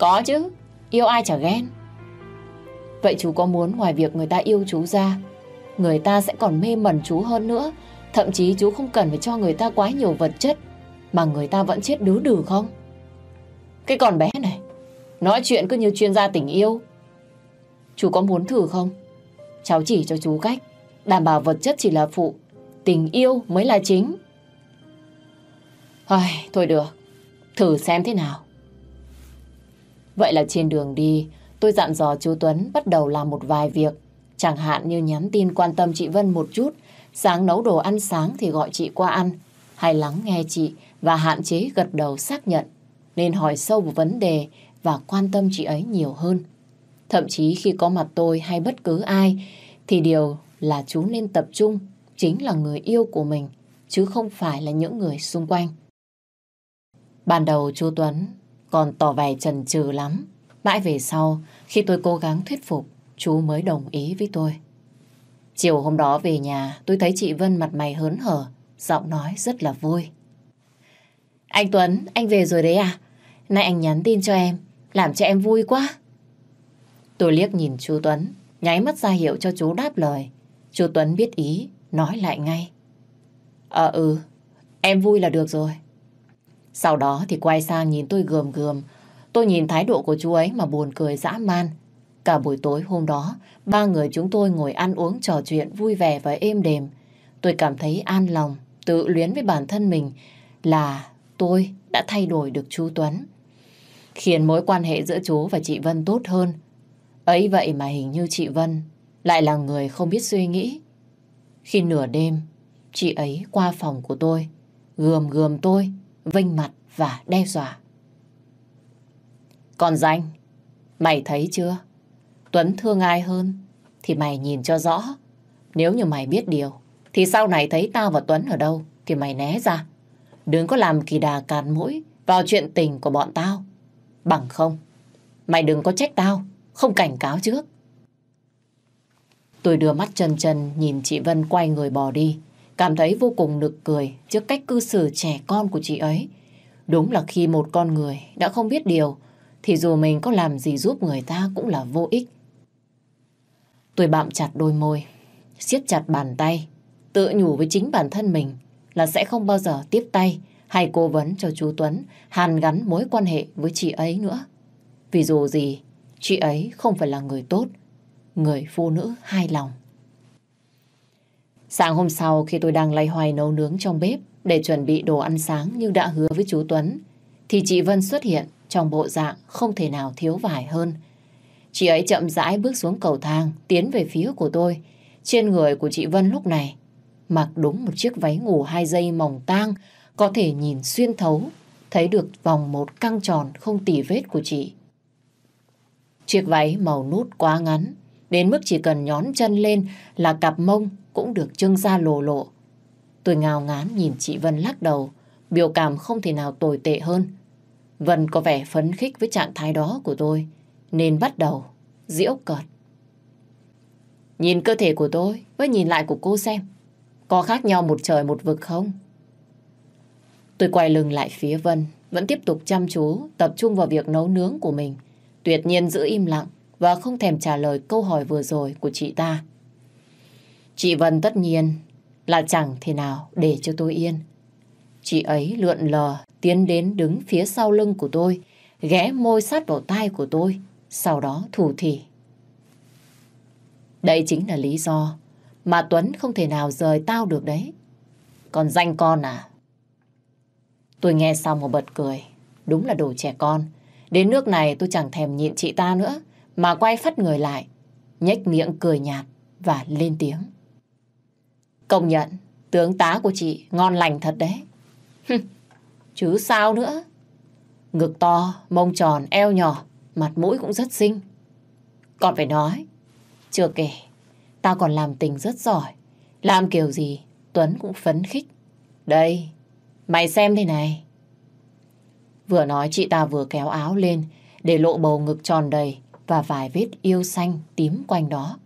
Có chứ, yêu ai chả ghen. Vậy chú có muốn ngoài việc người ta yêu chú ra, người ta sẽ còn mê mẩn chú hơn nữa, thậm chí chú không cần phải cho người ta quá nhiều vật chất, mà người ta vẫn chết đứ đừ không? Cái con bé này, nói chuyện cứ như chuyên gia tình yêu. Chú có muốn thử không? Cháu chỉ cho chú cách, đảm bảo vật chất chỉ là phụ, tình yêu mới là chính. Thôi, thôi được, thử xem thế nào. Vậy là trên đường đi, tôi dặn dò chú Tuấn bắt đầu làm một vài việc. Chẳng hạn như nhắn tin quan tâm chị Vân một chút, sáng nấu đồ ăn sáng thì gọi chị qua ăn, hay lắng nghe chị và hạn chế gật đầu xác nhận, nên hỏi sâu vào vấn đề và quan tâm chị ấy nhiều hơn. Thậm chí khi có mặt tôi hay bất cứ ai, thì điều là chú nên tập trung chính là người yêu của mình, chứ không phải là những người xung quanh. Ban đầu chú Tuấn còn tỏ vẻ chần chừ lắm. Mãi về sau, khi tôi cố gắng thuyết phục, chú mới đồng ý với tôi. Chiều hôm đó về nhà, tôi thấy chị Vân mặt mày hớn hở, giọng nói rất là vui. Anh Tuấn, anh về rồi đấy à? Nay anh nhắn tin cho em, làm cho em vui quá. Tôi liếc nhìn chú Tuấn, nháy mắt ra hiệu cho chú đáp lời. Chú Tuấn biết ý, nói lại ngay. Ờ ừ, em vui là được rồi. Sau đó thì quay sang nhìn tôi gườm gườm. Tôi nhìn thái độ của chú ấy mà buồn cười dã man. Cả buổi tối hôm đó, ba người chúng tôi ngồi ăn uống trò chuyện vui vẻ và êm đềm. Tôi cảm thấy an lòng, tự luyến với bản thân mình là tôi đã thay đổi được chú Tuấn. Khiến mối quan hệ giữa chú và chị Vân tốt hơn. Ấy vậy mà hình như chị Vân lại là người không biết suy nghĩ. Khi nửa đêm, chị ấy qua phòng của tôi, gườm gườm tôi, vênh mặt và đe dọa. Còn danh, mày thấy chưa? Tuấn thương ai hơn thì mày nhìn cho rõ. Nếu như mày biết điều thì sau này thấy tao và Tuấn ở đâu thì mày né ra. Đừng có làm kỳ đà càn mũi vào chuyện tình của bọn tao. Bằng không, mày đừng có trách tao, không cảnh cáo trước. Tôi đưa mắt chân chân nhìn chị Vân quay người bỏ đi. Cảm thấy vô cùng nực cười trước cách cư xử trẻ con của chị ấy. Đúng là khi một con người đã không biết điều thì dù mình có làm gì giúp người ta cũng là vô ích. Tôi bạm chặt đôi môi, siết chặt bàn tay, tự nhủ với chính bản thân mình là sẽ không bao giờ tiếp tay hay cố vấn cho chú Tuấn hàn gắn mối quan hệ với chị ấy nữa. Vì dù gì, chị ấy không phải là người tốt, người phụ nữ hai lòng. Sáng hôm sau khi tôi đang lay hoay nấu nướng trong bếp để chuẩn bị đồ ăn sáng như đã hứa với chú Tuấn, thì chị Vân xuất hiện trong bộ dạng không thể nào thiếu vải hơn. Chị ấy chậm rãi bước xuống cầu thang, tiến về phía của tôi. Trên người của chị Vân lúc này, mặc đúng một chiếc váy ngủ hai dây mỏng tang, có thể nhìn xuyên thấu, thấy được vòng một căng tròn không tỉ vết của chị. Chiếc váy màu nút quá ngắn, đến mức chỉ cần nhón chân lên là cặp mông cũng được trưng ra lồ lộ. Tôi ngào ngán nhìn chị Vân lắc đầu, biểu cảm không thể nào tồi tệ hơn. Vân có vẻ phấn khích với trạng thái đó của tôi, nên bắt đầu diễu cợt. Nhìn cơ thể của tôi với nhìn lại của cô xem, có khác nhau một trời một vực không? Tôi quay lưng lại phía Vân, vẫn tiếp tục chăm chú, tập trung vào việc nấu nướng của mình. Tuyệt nhiên giữ im lặng và không thèm trả lời câu hỏi vừa rồi của chị ta. Chị Vân tất nhiên là chẳng thể nào để cho tôi yên. Chị ấy lượn lờ tiến đến đứng phía sau lưng của tôi, ghé môi sát vào tai của tôi, sau đó thủ thỉ. Đây chính là lý do mà Tuấn không thể nào rời tao được đấy. Còn danh con à? Tôi nghe xong mà bật cười. Đúng là đồ trẻ con. Đến nước này tôi chẳng thèm nhịn chị ta nữa, mà quay phát người lại, nhếch miệng cười nhạt và lên tiếng. Công nhận, tướng tá của chị ngon lành thật đấy. Chứ sao nữa. Ngực to, mông tròn, eo nhỏ, mặt mũi cũng rất xinh. Còn phải nói, chưa kể, tao còn làm tình rất giỏi. Làm kiểu gì, Tuấn cũng phấn khích. Đây, mày xem thế này. Vừa nói chị ta vừa kéo áo lên để lộ bầu ngực tròn đầy và vài vết yêu xanh tím quanh đó.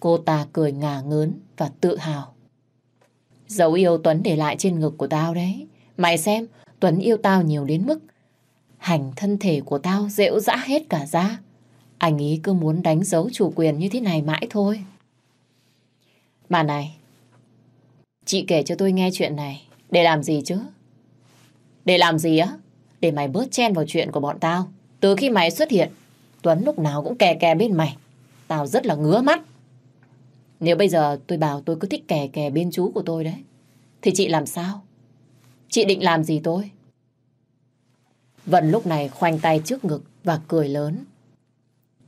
Cô ta cười ngả ngớn và tự hào. Dấu yêu Tuấn để lại trên ngực của tao đấy. Mày xem, Tuấn yêu tao nhiều đến mức hành thân thể của tao dễu dã hết cả ra. Anh ý cứ muốn đánh dấu chủ quyền như thế này mãi thôi. Mà này, chị kể cho tôi nghe chuyện này, để làm gì chứ? Để làm gì á? Để mày bớt chen vào chuyện của bọn tao. Từ khi mày xuất hiện, Tuấn lúc nào cũng kè kè bên mày. Tao rất là ngứa mắt. Nếu bây giờ tôi bảo tôi cứ thích kè kè bên chú của tôi đấy, thì chị làm sao? Chị định làm gì tôi? Vân lúc này khoanh tay trước ngực và cười lớn.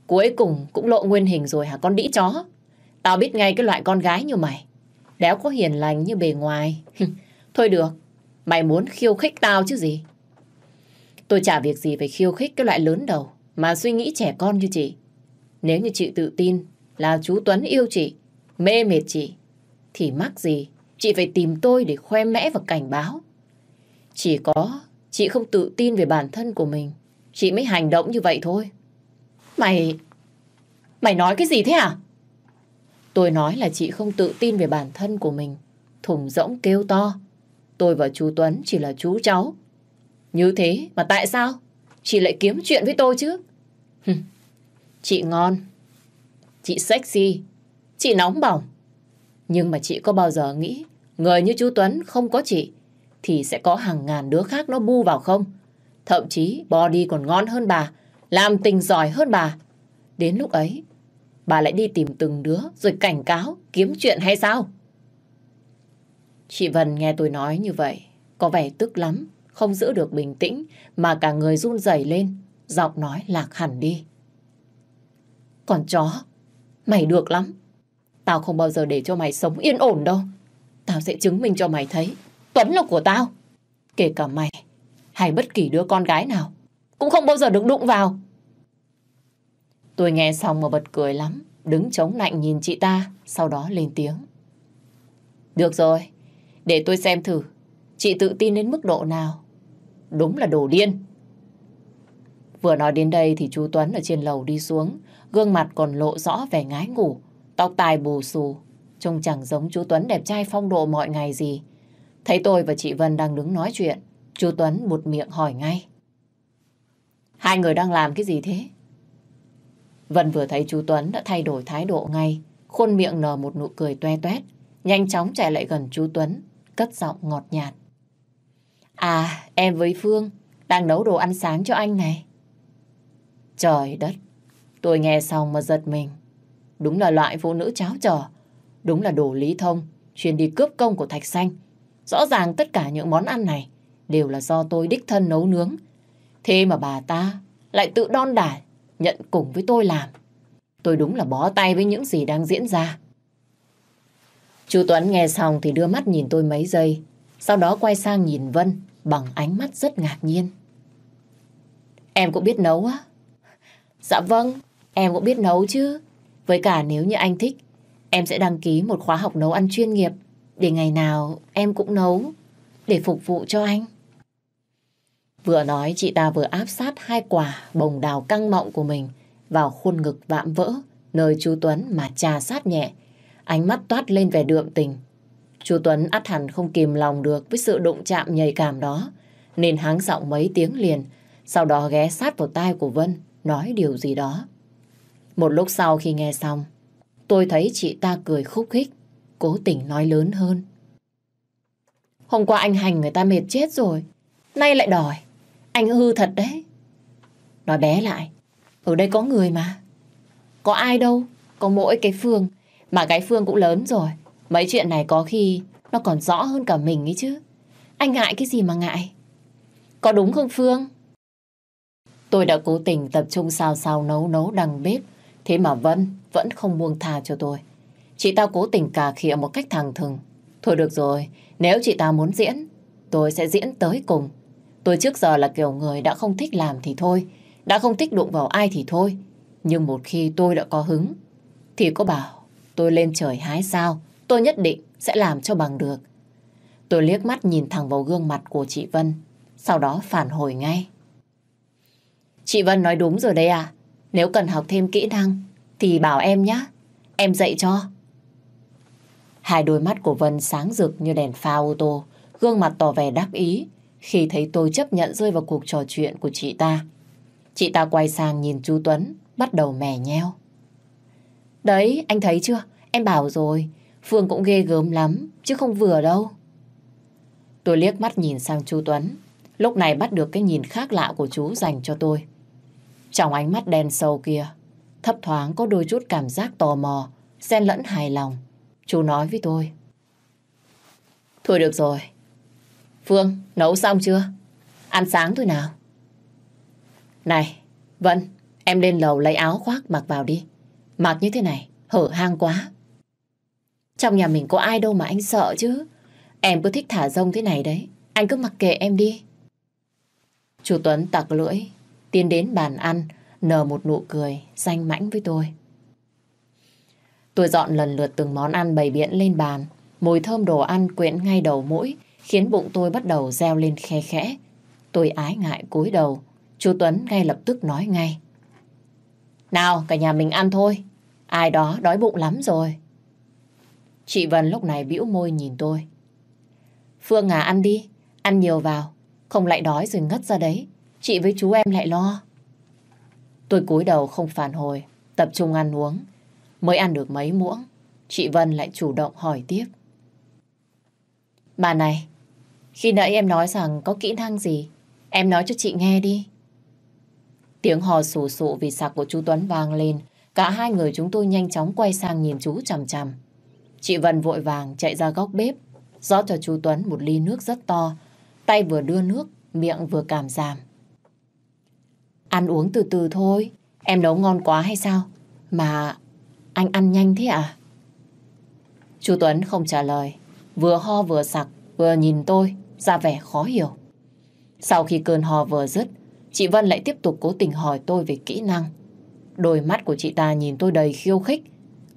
Cuối cùng cũng lộ nguyên hình rồi hả con đĩ chó? Tao biết ngay cái loại con gái như mày. Đéo có hiền lành như bề ngoài. Thôi được, mày muốn khiêu khích tao chứ gì? Tôi chả việc gì phải khiêu khích cái loại lớn đầu mà suy nghĩ trẻ con như chị. Nếu như chị tự tin là chú Tuấn yêu chị, mê mệt chị, thì mắc gì chị phải tìm tôi để khoe mẽ và cảnh báo. Chỉ có chị không tự tin về bản thân của mình, chị mới hành động như vậy thôi. Mày... Mày nói cái gì thế à? Tôi nói là chị không tự tin về bản thân của mình. Thùng rỗng kêu to. Tôi và chú Tuấn chỉ là chú cháu. Như thế mà tại sao? Chị lại kiếm chuyện với tôi chứ? chị ngon. Chị sexy. Chị nóng bỏng. Nhưng mà chị có bao giờ nghĩ người như chú Tuấn không có chị thì sẽ có hàng ngàn đứa khác nó bu vào không? Thậm chí body còn ngon hơn bà, làm tình giỏi hơn bà. Đến lúc ấy, bà lại đi tìm từng đứa rồi cảnh cáo, kiếm chuyện hay sao? Chị Vân nghe tôi nói như vậy, có vẻ tức lắm, không giữ được bình tĩnh mà cả người run rẩy lên, giọng nói lạc hẳn đi. Còn chó, mày được lắm. Tao không bao giờ để cho mày sống yên ổn đâu. Tao sẽ chứng minh cho mày thấy Tuấn là của tao. Kể cả mày hay bất kỳ đứa con gái nào cũng không bao giờ được đụng vào. Tôi nghe xong mà bật cười lắm, đứng chống lạnh nhìn chị ta, sau đó lên tiếng. Được rồi, để tôi xem thử, chị tự tin đến mức độ nào. Đúng là đồ điên. Vừa nói đến đây thì chú Tuấn ở trên lầu đi xuống, gương mặt còn lộ rõ vẻ ngái ngủ, tóc tai bù xù, trông chẳng giống chú Tuấn đẹp trai phong độ mọi ngày gì. Thấy tôi và chị Vân đang đứng nói chuyện, chú Tuấn một miệng hỏi ngay. Hai người đang làm cái gì thế? Vân vừa thấy chú Tuấn đã thay đổi thái độ ngay, khuôn miệng nở một nụ cười toe toét, nhanh chóng chạy lại gần chú Tuấn, cất giọng ngọt nhạt. À, em với Phương đang nấu đồ ăn sáng cho anh này. Trời đất, tôi nghe xong mà giật mình. Đúng là loại phụ nữ cháo trở, đúng là đồ lý thông, chuyên đi cướp công của Thạch Xanh. Rõ ràng tất cả những món ăn này đều là do tôi đích thân nấu nướng. Thế mà bà ta lại tự đon đả nhận cùng với tôi làm. Tôi đúng là bó tay với những gì đang diễn ra. Chú Tuấn nghe xong thì đưa mắt nhìn tôi mấy giây, sau đó quay sang nhìn Vân bằng ánh mắt rất ngạc nhiên. Em cũng biết nấu á? Dạ vâng, em cũng biết nấu chứ. Với cả nếu như anh thích, em sẽ đăng ký một khóa học nấu ăn chuyên nghiệp để ngày nào em cũng nấu để phục vụ cho anh. Vừa nói chị ta vừa áp sát hai quả bồng đào căng mọng của mình vào khuôn ngực vạm vỡ nơi chú Tuấn mà trà sát nhẹ. Ánh mắt toát lên vẻ đượm tình. Chú Tuấn ắt hẳn không kìm lòng được với sự đụng chạm nhạy cảm đó nên háng giọng mấy tiếng liền sau đó ghé sát vào tai của Vân nói điều gì đó. Một lúc sau khi nghe xong tôi thấy chị ta cười khúc khích cố tình nói lớn hơn. Hôm qua anh hành người ta mệt chết rồi nay lại đòi anh hư thật đấy. Nói bé lại, ở đây có người mà. Có ai đâu, có mỗi cái Phương. Mà cái Phương cũng lớn rồi. Mấy chuyện này có khi nó còn rõ hơn cả mình ấy chứ. Anh ngại cái gì mà ngại? Có đúng không Phương? Tôi đã cố tình tập trung xào xào nấu nấu đằng bếp. Thế mà Vân vẫn không buông tha cho tôi. Chị ta cố tình cà khịa một cách thẳng thừng. Thôi được rồi, nếu chị ta muốn diễn, tôi sẽ diễn tới cùng. Tôi trước giờ là kiểu người đã không thích làm thì thôi, đã không thích đụng vào ai thì thôi. Nhưng một khi tôi đã có hứng, thì có bảo tôi lên trời hái sao, tôi nhất định sẽ làm cho bằng được. Tôi liếc mắt nhìn thẳng vào gương mặt của chị Vân, sau đó phản hồi ngay. Chị Vân nói đúng rồi đấy à, nếu cần học thêm kỹ năng thì bảo em nhé, em dạy cho. Hai đôi mắt của Vân sáng rực như đèn pha ô tô, gương mặt tỏ vẻ đắc ý, khi thấy tôi chấp nhận rơi vào cuộc trò chuyện của chị ta. Chị ta quay sang nhìn chú Tuấn, bắt đầu mè nheo. Đấy, anh thấy chưa? Em bảo rồi, Phương cũng ghê gớm lắm, chứ không vừa đâu. Tôi liếc mắt nhìn sang chú Tuấn, lúc này bắt được cái nhìn khác lạ của chú dành cho tôi. Trong ánh mắt đen sâu kia, thấp thoáng có đôi chút cảm giác tò mò, xen lẫn hài lòng. Chú nói với tôi. Thôi được rồi, Phương, nấu xong chưa? Ăn sáng thôi nào. Này, Vân, em lên lầu lấy áo khoác mặc vào đi. Mặc như thế này, hở hang quá. Trong nhà mình có ai đâu mà anh sợ chứ. Em cứ thích thả rông thế này đấy. Anh cứ mặc kệ em đi. Chú Tuấn tặc lưỡi, tiến đến bàn ăn, nở một nụ cười, danh mãnh với tôi. Tôi dọn lần lượt từng món ăn bày biện lên bàn. Mùi thơm đồ ăn quyện ngay đầu mũi, khiến bụng tôi bắt đầu reo lên khe khẽ. Tôi ái ngại cúi đầu, chú Tuấn ngay lập tức nói ngay. Nào, cả nhà mình ăn thôi, ai đó đói bụng lắm rồi. Chị Vân lúc này bĩu môi nhìn tôi. Phương à ăn đi, ăn nhiều vào, không lại đói rồi ngất ra đấy, chị với chú em lại lo. Tôi cúi đầu không phản hồi, tập trung ăn uống. Mới ăn được mấy muỗng, chị Vân lại chủ động hỏi tiếp. Bà này, khi nãy em nói rằng có kỹ năng gì, em nói cho chị nghe đi. Tiếng hò sù sụ vì sạc của chú Tuấn vang lên. Cả hai người chúng tôi nhanh chóng quay sang nhìn chú chằm chằm. Chị Vân vội vàng chạy ra góc bếp, rót cho chú Tuấn một ly nước rất to. Tay vừa đưa nước, miệng vừa cảm giảm. Ăn uống từ từ thôi, em nấu ngon quá hay sao? Mà anh ăn nhanh thế à? Chú Tuấn không trả lời, vừa ho vừa sặc, vừa nhìn tôi, ra vẻ khó hiểu. Sau khi cơn ho vừa dứt, chị Vân lại tiếp tục cố tình hỏi tôi về kỹ năng. Đôi mắt của chị ta nhìn tôi đầy khiêu khích.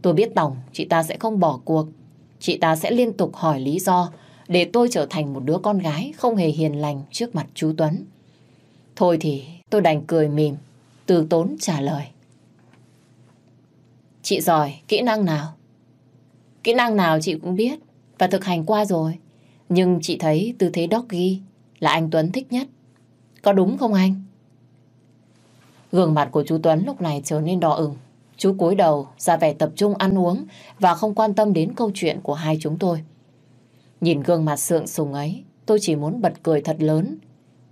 Tôi biết tổng chị ta sẽ không bỏ cuộc. Chị ta sẽ liên tục hỏi lý do để tôi trở thành một đứa con gái không hề hiền lành trước mặt chú Tuấn. Thôi thì tôi đành cười mỉm, từ tốn trả lời. Chị giỏi, kỹ năng nào? Kỹ năng nào chị cũng biết và thực hành qua rồi. Nhưng chị thấy tư thế doggy là anh Tuấn thích nhất. Có đúng không anh? Gương mặt của chú Tuấn lúc này trở nên đỏ ửng. Chú cúi đầu, ra vẻ tập trung ăn uống và không quan tâm đến câu chuyện của hai chúng tôi. Nhìn gương mặt sượng sùng ấy, tôi chỉ muốn bật cười thật lớn.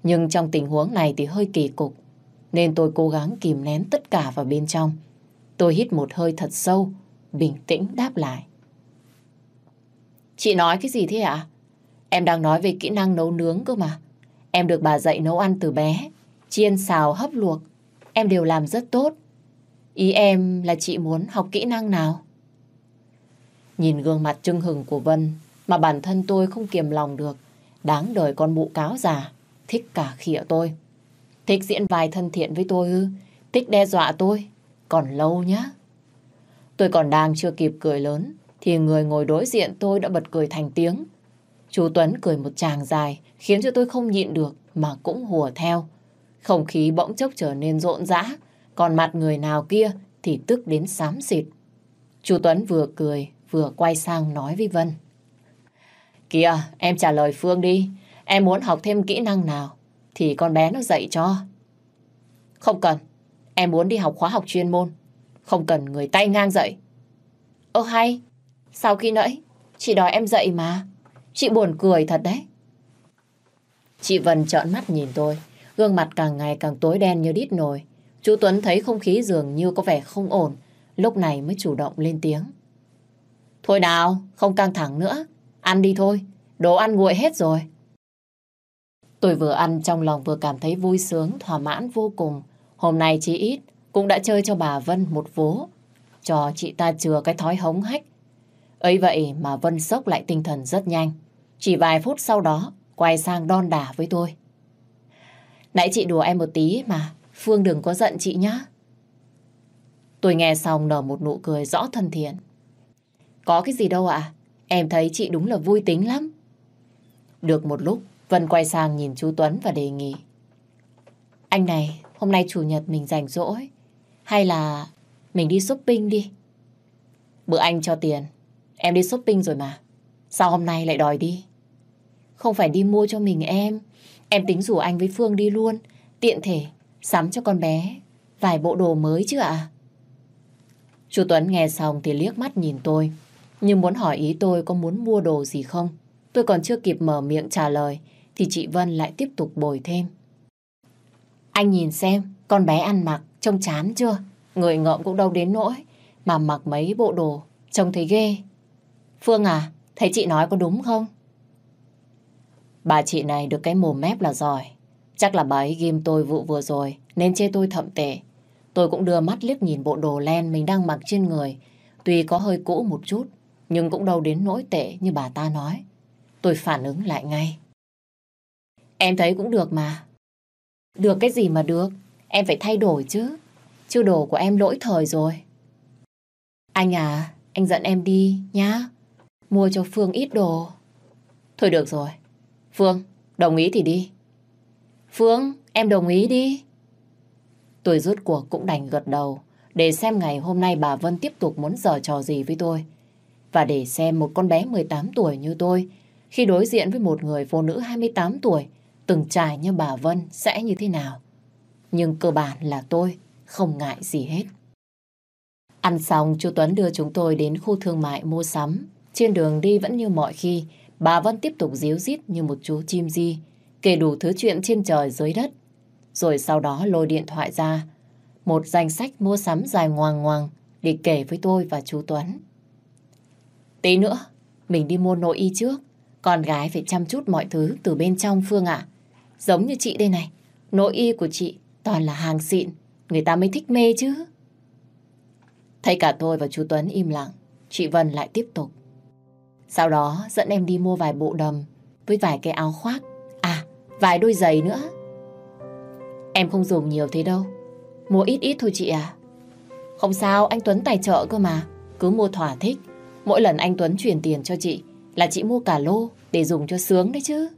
Nhưng trong tình huống này thì hơi kỳ cục, nên tôi cố gắng kìm nén tất cả vào bên trong. Tôi hít một hơi thật sâu, bình tĩnh đáp lại. Chị nói cái gì thế ạ? Em đang nói về kỹ năng nấu nướng cơ mà. Em được bà dạy nấu ăn từ bé. Chiên, xào, hấp luộc. Em đều làm rất tốt. Ý em là chị muốn học kỹ năng nào? Nhìn gương mặt trưng hừng của Vân mà bản thân tôi không kiềm lòng được. Đáng đời con mụ cáo già. Thích cả khịa tôi. Thích diễn vai thân thiện với tôi ư. Thích đe dọa tôi. Còn lâu nhá. Tôi còn đang chưa kịp cười lớn thì người ngồi đối diện tôi đã bật cười thành tiếng. Chú Tuấn cười một tràng dài khiến cho tôi không nhịn được mà cũng hùa theo. Không khí bỗng chốc trở nên rộn rã, còn mặt người nào kia thì tức đến xám xịt. Chú Tuấn vừa cười vừa quay sang nói với Vân. Kìa, em trả lời Phương đi. Em muốn học thêm kỹ năng nào thì con bé nó dạy cho. Không cần. Em muốn đi học khóa học chuyên môn. Không cần người tay ngang dạy. Ơ hay, sau khi nãy, chị đòi em dạy mà. Chị buồn cười thật đấy. Chị Vân trợn mắt nhìn tôi, gương mặt càng ngày càng tối đen như đít nồi. Chú Tuấn thấy không khí dường như có vẻ không ổn, lúc này mới chủ động lên tiếng. Thôi nào, không căng thẳng nữa. Ăn đi thôi, đồ ăn nguội hết rồi. Tôi vừa ăn trong lòng vừa cảm thấy vui sướng, thỏa mãn vô cùng. Hôm nay chí ít cũng đã chơi cho bà Vân một vố. Cho chị ta chừa cái thói hống hách ấy vậy mà Vân sốc lại tinh thần rất nhanh. Chỉ vài phút sau đó, quay sang đon đả với tôi. Nãy chị đùa em một tí mà, Phương đừng có giận chị nhá. Tôi nghe xong nở một nụ cười rõ thân thiện. Có cái gì đâu ạ, em thấy chị đúng là vui tính lắm. Được một lúc, Vân quay sang nhìn chú Tuấn và đề nghị. Anh này, hôm nay chủ nhật mình rảnh rỗi, hay là mình đi shopping đi? Bữa anh cho tiền, Em đi shopping rồi mà. Sao hôm nay lại đòi đi? Không phải đi mua cho mình em. Em tính rủ anh với Phương đi luôn. Tiện thể sắm cho con bé vài bộ đồ mới chứ ạ? Chú Tuấn nghe xong thì liếc mắt nhìn tôi. Nhưng muốn hỏi ý tôi có muốn mua đồ gì không? Tôi còn chưa kịp mở miệng trả lời thì chị Vân lại tiếp tục bồi thêm. Anh nhìn xem, con bé ăn mặc, trông chán chưa? Người ngợm cũng đâu đến nỗi, mà mặc mấy bộ đồ, trông thấy ghê. Phương à, thấy chị nói có đúng không? Bà chị này được cái mồm mép là giỏi. Chắc là bà ấy ghim tôi vụ vừa rồi nên chê tôi thậm tệ. Tôi cũng đưa mắt liếc nhìn bộ đồ len mình đang mặc trên người. Tuy có hơi cũ một chút, nhưng cũng đâu đến nỗi tệ như bà ta nói. Tôi phản ứng lại ngay. Em thấy cũng được mà. Được cái gì mà được, em phải thay đổi chứ. Chứ đồ của em lỗi thời rồi. Anh à, anh dẫn em đi nhá. Mua cho Phương ít đồ. Thôi được rồi. Phương, đồng ý thì đi. Phương, em đồng ý đi. Tôi rút cuộc cũng đành gật đầu để xem ngày hôm nay bà Vân tiếp tục muốn giở trò gì với tôi. Và để xem một con bé 18 tuổi như tôi khi đối diện với một người phụ nữ 28 tuổi từng trải như bà Vân sẽ như thế nào. Nhưng cơ bản là tôi không ngại gì hết. Ăn xong, chú Tuấn đưa chúng tôi đến khu thương mại mua sắm. Trên đường đi vẫn như mọi khi, bà Vân tiếp tục díu dít như một chú chim di, kể đủ thứ chuyện trên trời dưới đất. Rồi sau đó lôi điện thoại ra, một danh sách mua sắm dài ngoằng ngoằng để kể với tôi và chú Tuấn. Tí nữa, mình đi mua nội y trước. Con gái phải chăm chút mọi thứ từ bên trong Phương ạ. Giống như chị đây này, nội y của chị toàn là hàng xịn, người ta mới thích mê chứ. Thấy cả tôi và chú Tuấn im lặng, chị Vân lại tiếp tục. Sau đó dẫn em đi mua vài bộ đầm với vài cái áo khoác. À, vài đôi giày nữa. Em không dùng nhiều thế đâu. Mua ít ít thôi chị à. Không sao, anh Tuấn tài trợ cơ mà. Cứ mua thỏa thích. Mỗi lần anh Tuấn chuyển tiền cho chị là chị mua cả lô để dùng cho sướng đấy chứ.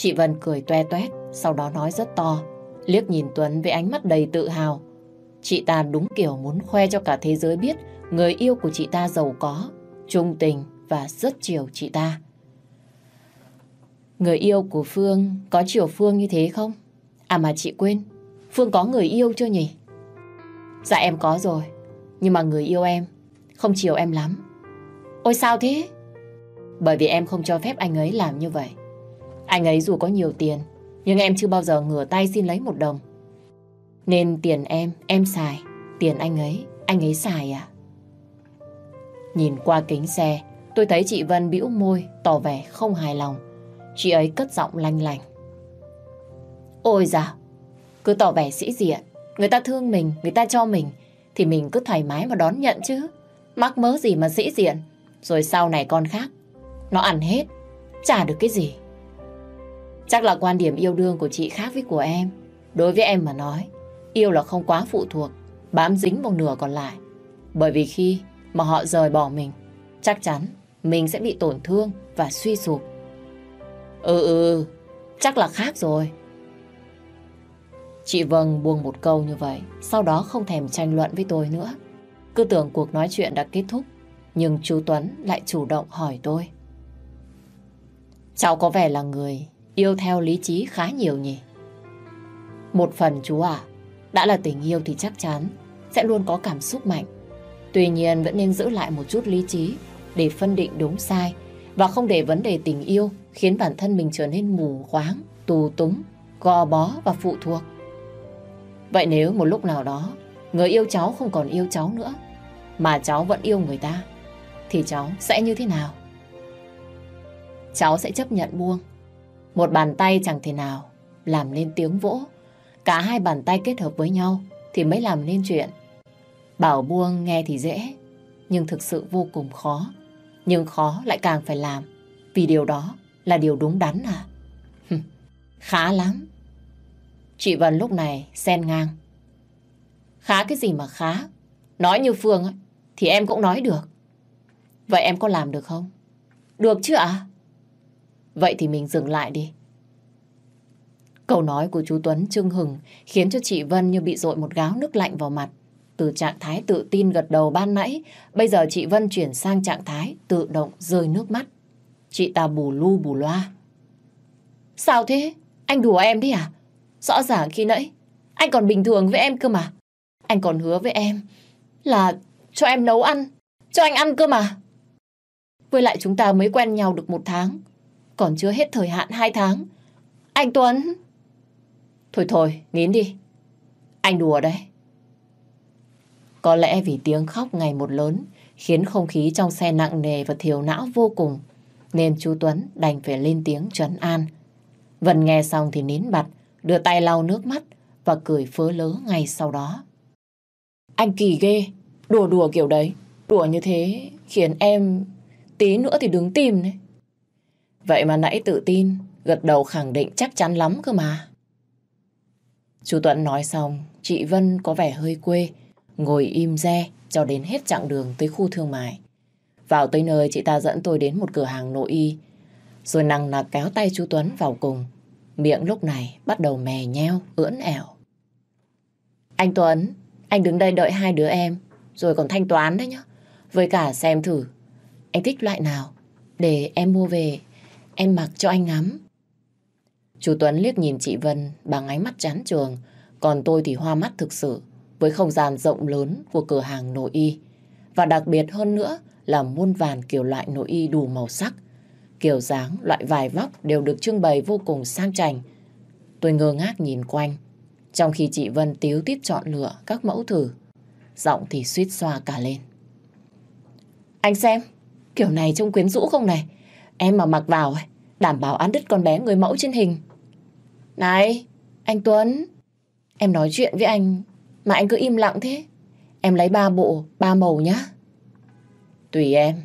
Chị Vân cười toe toét, sau đó nói rất to, liếc nhìn Tuấn với ánh mắt đầy tự hào. Chị ta đúng kiểu muốn khoe cho cả thế giới biết người yêu của chị ta giàu có, trung tình và rất chiều chị ta. Người yêu của Phương có chiều Phương như thế không? À mà chị quên, Phương có người yêu chưa nhỉ? Dạ em có rồi, nhưng mà người yêu em không chiều em lắm. Ôi sao thế? Bởi vì em không cho phép anh ấy làm như vậy. Anh ấy dù có nhiều tiền, nhưng em chưa bao giờ ngửa tay xin lấy một đồng. Nên tiền em, em xài. Tiền anh ấy, anh ấy xài à? Nhìn qua kính xe, tôi thấy chị Vân bĩu môi, tỏ vẻ không hài lòng. Chị ấy cất giọng lanh lành. Ôi dào, cứ tỏ vẻ sĩ diện. Người ta thương mình, người ta cho mình, thì mình cứ thoải mái mà đón nhận chứ. Mắc mớ gì mà sĩ diện. Rồi sau này con khác, nó ăn hết, chả được cái gì. Chắc là quan điểm yêu đương của chị khác với của em. Đối với em mà nói, yêu là không quá phụ thuộc, bám dính một nửa còn lại. Bởi vì khi mà họ rời bỏ mình, chắc chắn mình sẽ bị tổn thương và suy sụp. Ừ ừ, ừ chắc là khác rồi. Chị Vâng buông một câu như vậy, sau đó không thèm tranh luận với tôi nữa. Cứ tưởng cuộc nói chuyện đã kết thúc, nhưng chú Tuấn lại chủ động hỏi tôi. Cháu có vẻ là người yêu theo lý trí khá nhiều nhỉ? Một phần chú à, đã là tình yêu thì chắc chắn sẽ luôn có cảm xúc mạnh. Tuy nhiên vẫn nên giữ lại một chút lý trí để phân định đúng sai và không để vấn đề tình yêu khiến bản thân mình trở nên mù quáng, tù túng, gò bó và phụ thuộc. Vậy nếu một lúc nào đó người yêu cháu không còn yêu cháu nữa mà cháu vẫn yêu người ta thì cháu sẽ như thế nào? Cháu sẽ chấp nhận buông. Một bàn tay chẳng thể nào làm nên tiếng vỗ. Cả hai bàn tay kết hợp với nhau thì mới làm nên chuyện. Bảo buông nghe thì dễ, nhưng thực sự vô cùng khó. Nhưng khó lại càng phải làm, vì điều đó là điều đúng đắn à? Khá lắm. Chị Vân lúc này xen ngang. Khá cái gì mà khá? Nói như Phương ấy, thì em cũng nói được. Vậy em có làm được không? Được chứ ạ? Vậy thì mình dừng lại đi. Câu nói của chú Tuấn trưng hừng khiến cho chị Vân như bị dội một gáo nước lạnh vào mặt. Từ trạng thái tự tin gật đầu ban nãy, bây giờ chị Vân chuyển sang trạng thái tự động rơi nước mắt. Chị ta bù lu bù loa. Sao thế? Anh đùa em đấy à? Rõ ràng khi nãy, anh còn bình thường với em cơ mà. Anh còn hứa với em là cho em nấu ăn, cho anh ăn cơ mà. Với lại chúng ta mới quen nhau được một tháng, còn chưa hết thời hạn hai tháng. Anh Tuấn... Thôi thôi, nín đi. Anh đùa đấy Có lẽ vì tiếng khóc ngày một lớn khiến không khí trong xe nặng nề và thiểu não vô cùng nên chú Tuấn đành phải lên tiếng trấn an. Vân nghe xong thì nín bặt, đưa tay lau nước mắt và cười phớ lớ ngay sau đó. Anh kỳ ghê, đùa đùa kiểu đấy, đùa như thế khiến em tí nữa thì đứng tìm đấy. Vậy mà nãy tự tin, gật đầu khẳng định chắc chắn lắm cơ mà. Chú Tuấn nói xong, chị Vân có vẻ hơi quê, ngồi im re cho đến hết chặng đường tới khu thương mại. Vào tới nơi chị ta dẫn tôi đến một cửa hàng nội y, rồi năng nặc kéo tay chú Tuấn vào cùng. Miệng lúc này bắt đầu mè nheo, ưỡn ẻo. Anh Tuấn, anh đứng đây đợi hai đứa em, rồi còn thanh toán đấy nhá. Với cả xem thử, anh thích loại nào, để em mua về, em mặc cho anh ngắm. Chú Tuấn liếc nhìn chị Vân bằng ánh mắt chán trường, còn tôi thì hoa mắt thực sự với không gian rộng lớn của cửa hàng nội y. Và đặc biệt hơn nữa là muôn vàn kiểu loại nội y đủ màu sắc, Kiểu dáng, loại vải vóc đều được trưng bày vô cùng sang chảnh. Tôi ngơ ngác nhìn quanh, trong khi chị Vân tiếu tiết chọn lựa các mẫu thử. Giọng thì suýt xoa cả lên. Anh xem, kiểu này trông quyến rũ không này? Em mà mặc vào, đảm bảo án đứt con bé người mẫu trên hình. Này, anh Tuấn, em nói chuyện với anh mà anh cứ im lặng thế. Em lấy ba bộ, ba màu nhá. Tùy em.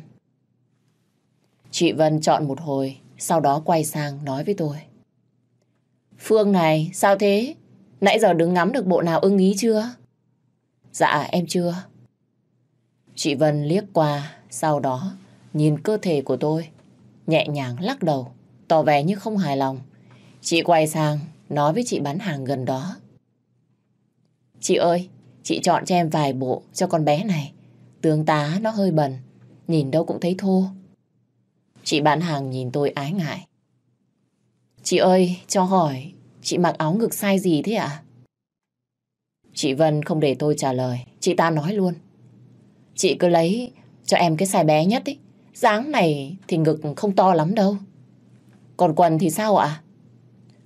Chị Vân chọn một hồi, sau đó quay sang nói với tôi. Phương này, sao thế? Nãy giờ đứng ngắm được bộ nào ưng ý chưa? Dạ, em chưa. Chị Vân liếc qua, sau đó nhìn cơ thể của tôi, nhẹ nhàng lắc đầu, tỏ vẻ như không hài lòng. Chị quay sang, nói với chị bán hàng gần đó. Chị ơi, chị chọn cho em vài bộ cho con bé này. Tướng tá nó hơi bẩn, nhìn đâu cũng thấy thô. Chị bán hàng nhìn tôi ái ngại. Chị ơi, cho hỏi, chị mặc áo ngực sai gì thế ạ? Chị Vân không để tôi trả lời, chị ta nói luôn. Chị cứ lấy cho em cái size bé nhất ý. Dáng này thì ngực không to lắm đâu. Còn quần thì sao ạ?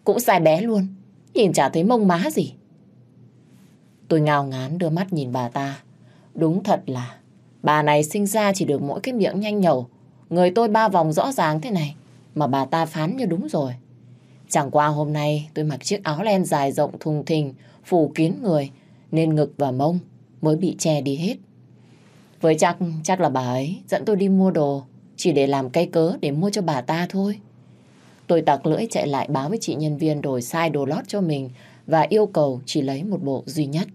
Cũng size bé luôn, nhìn chả thấy mông má gì. Tôi ngào ngán đưa mắt nhìn bà ta. Đúng thật là bà này sinh ra chỉ được mỗi cái miệng nhanh nhẩu. Người tôi ba vòng rõ ràng thế này mà bà ta phán như đúng rồi. Chẳng qua hôm nay tôi mặc chiếc áo len dài rộng thùng thình, phủ kín người, nên ngực và mông mới bị che đi hết. Với chắc, chắc là bà ấy dẫn tôi đi mua đồ, chỉ để làm cây cớ để mua cho bà ta thôi. Tôi tặc lưỡi chạy lại báo với chị nhân viên đổi sai đồ lót cho mình và yêu cầu chỉ lấy một bộ duy nhất.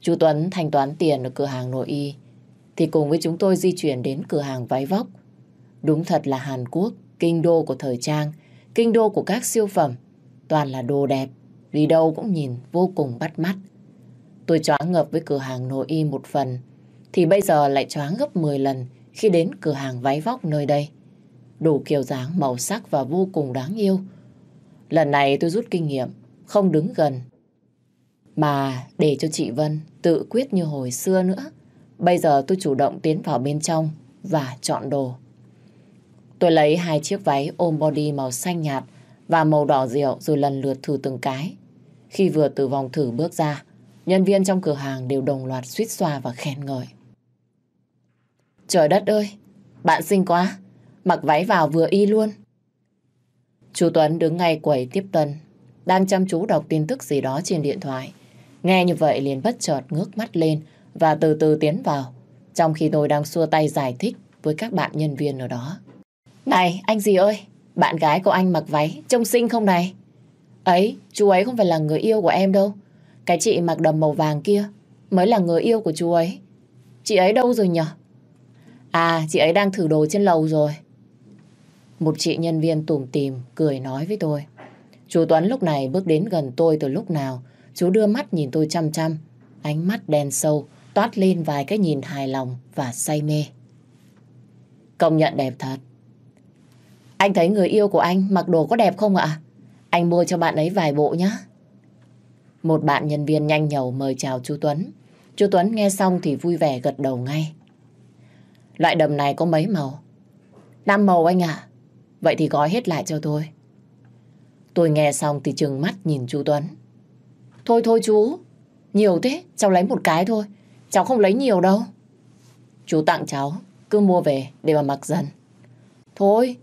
Chú Tuấn thanh toán tiền ở cửa hàng nội y thì cùng với chúng tôi di chuyển đến cửa hàng váy vóc. Đúng thật là Hàn Quốc, kinh đô của thời trang, kinh đô của các siêu phẩm, toàn là đồ đẹp, đi đâu cũng nhìn vô cùng bắt mắt. Tôi choáng ngợp với cửa hàng nội y một phần, thì bây giờ lại choáng gấp 10 lần khi đến cửa hàng váy vóc nơi đây. Đủ kiểu dáng, màu sắc và vô cùng đáng yêu. Lần này tôi rút kinh nghiệm, không đứng gần, mà để cho chị Vân tự quyết như hồi xưa nữa. Bây giờ tôi chủ động tiến vào bên trong và chọn đồ. Tôi lấy hai chiếc váy ôm body màu xanh nhạt và màu đỏ rượu rồi lần lượt thử từng cái. Khi vừa từ vòng thử bước ra, nhân viên trong cửa hàng đều đồng loạt suýt xoa và khen ngợi. Trời đất ơi, bạn xinh quá, mặc váy vào vừa y luôn. Chú Tuấn đứng ngay quầy tiếp tân, đang chăm chú đọc tin tức gì đó trên điện thoại. Nghe như vậy liền bất chợt ngước mắt lên và từ từ tiến vào, trong khi tôi đang xua tay giải thích với các bạn nhân viên ở đó. Này, anh gì ơi, bạn gái của anh mặc váy, trông xinh không này? Ấy, chú ấy không phải là người yêu của em đâu. Cái chị mặc đầm màu vàng kia mới là người yêu của chú ấy. Chị ấy đâu rồi nhở? À, chị ấy đang thử đồ trên lầu rồi. Một chị nhân viên tủm tìm cười nói với tôi. Chú Tuấn lúc này bước đến gần tôi từ lúc nào. Chú đưa mắt nhìn tôi chăm chăm. Ánh mắt đen sâu, toát lên vài cái nhìn hài lòng và say mê. Công nhận đẹp thật. Anh thấy người yêu của anh mặc đồ có đẹp không ạ? Anh mua cho bạn ấy vài bộ nhé. Một bạn nhân viên nhanh nhầu mời chào chú Tuấn. Chú Tuấn nghe xong thì vui vẻ gật đầu ngay. Loại đầm này có mấy màu? Năm màu anh ạ. Vậy thì gói hết lại cho tôi. Tôi nghe xong thì trừng mắt nhìn chú Tuấn. Thôi thôi chú, nhiều thế, cháu lấy một cái thôi. Cháu không lấy nhiều đâu. Chú tặng cháu, cứ mua về để mà mặc dần. Thôi,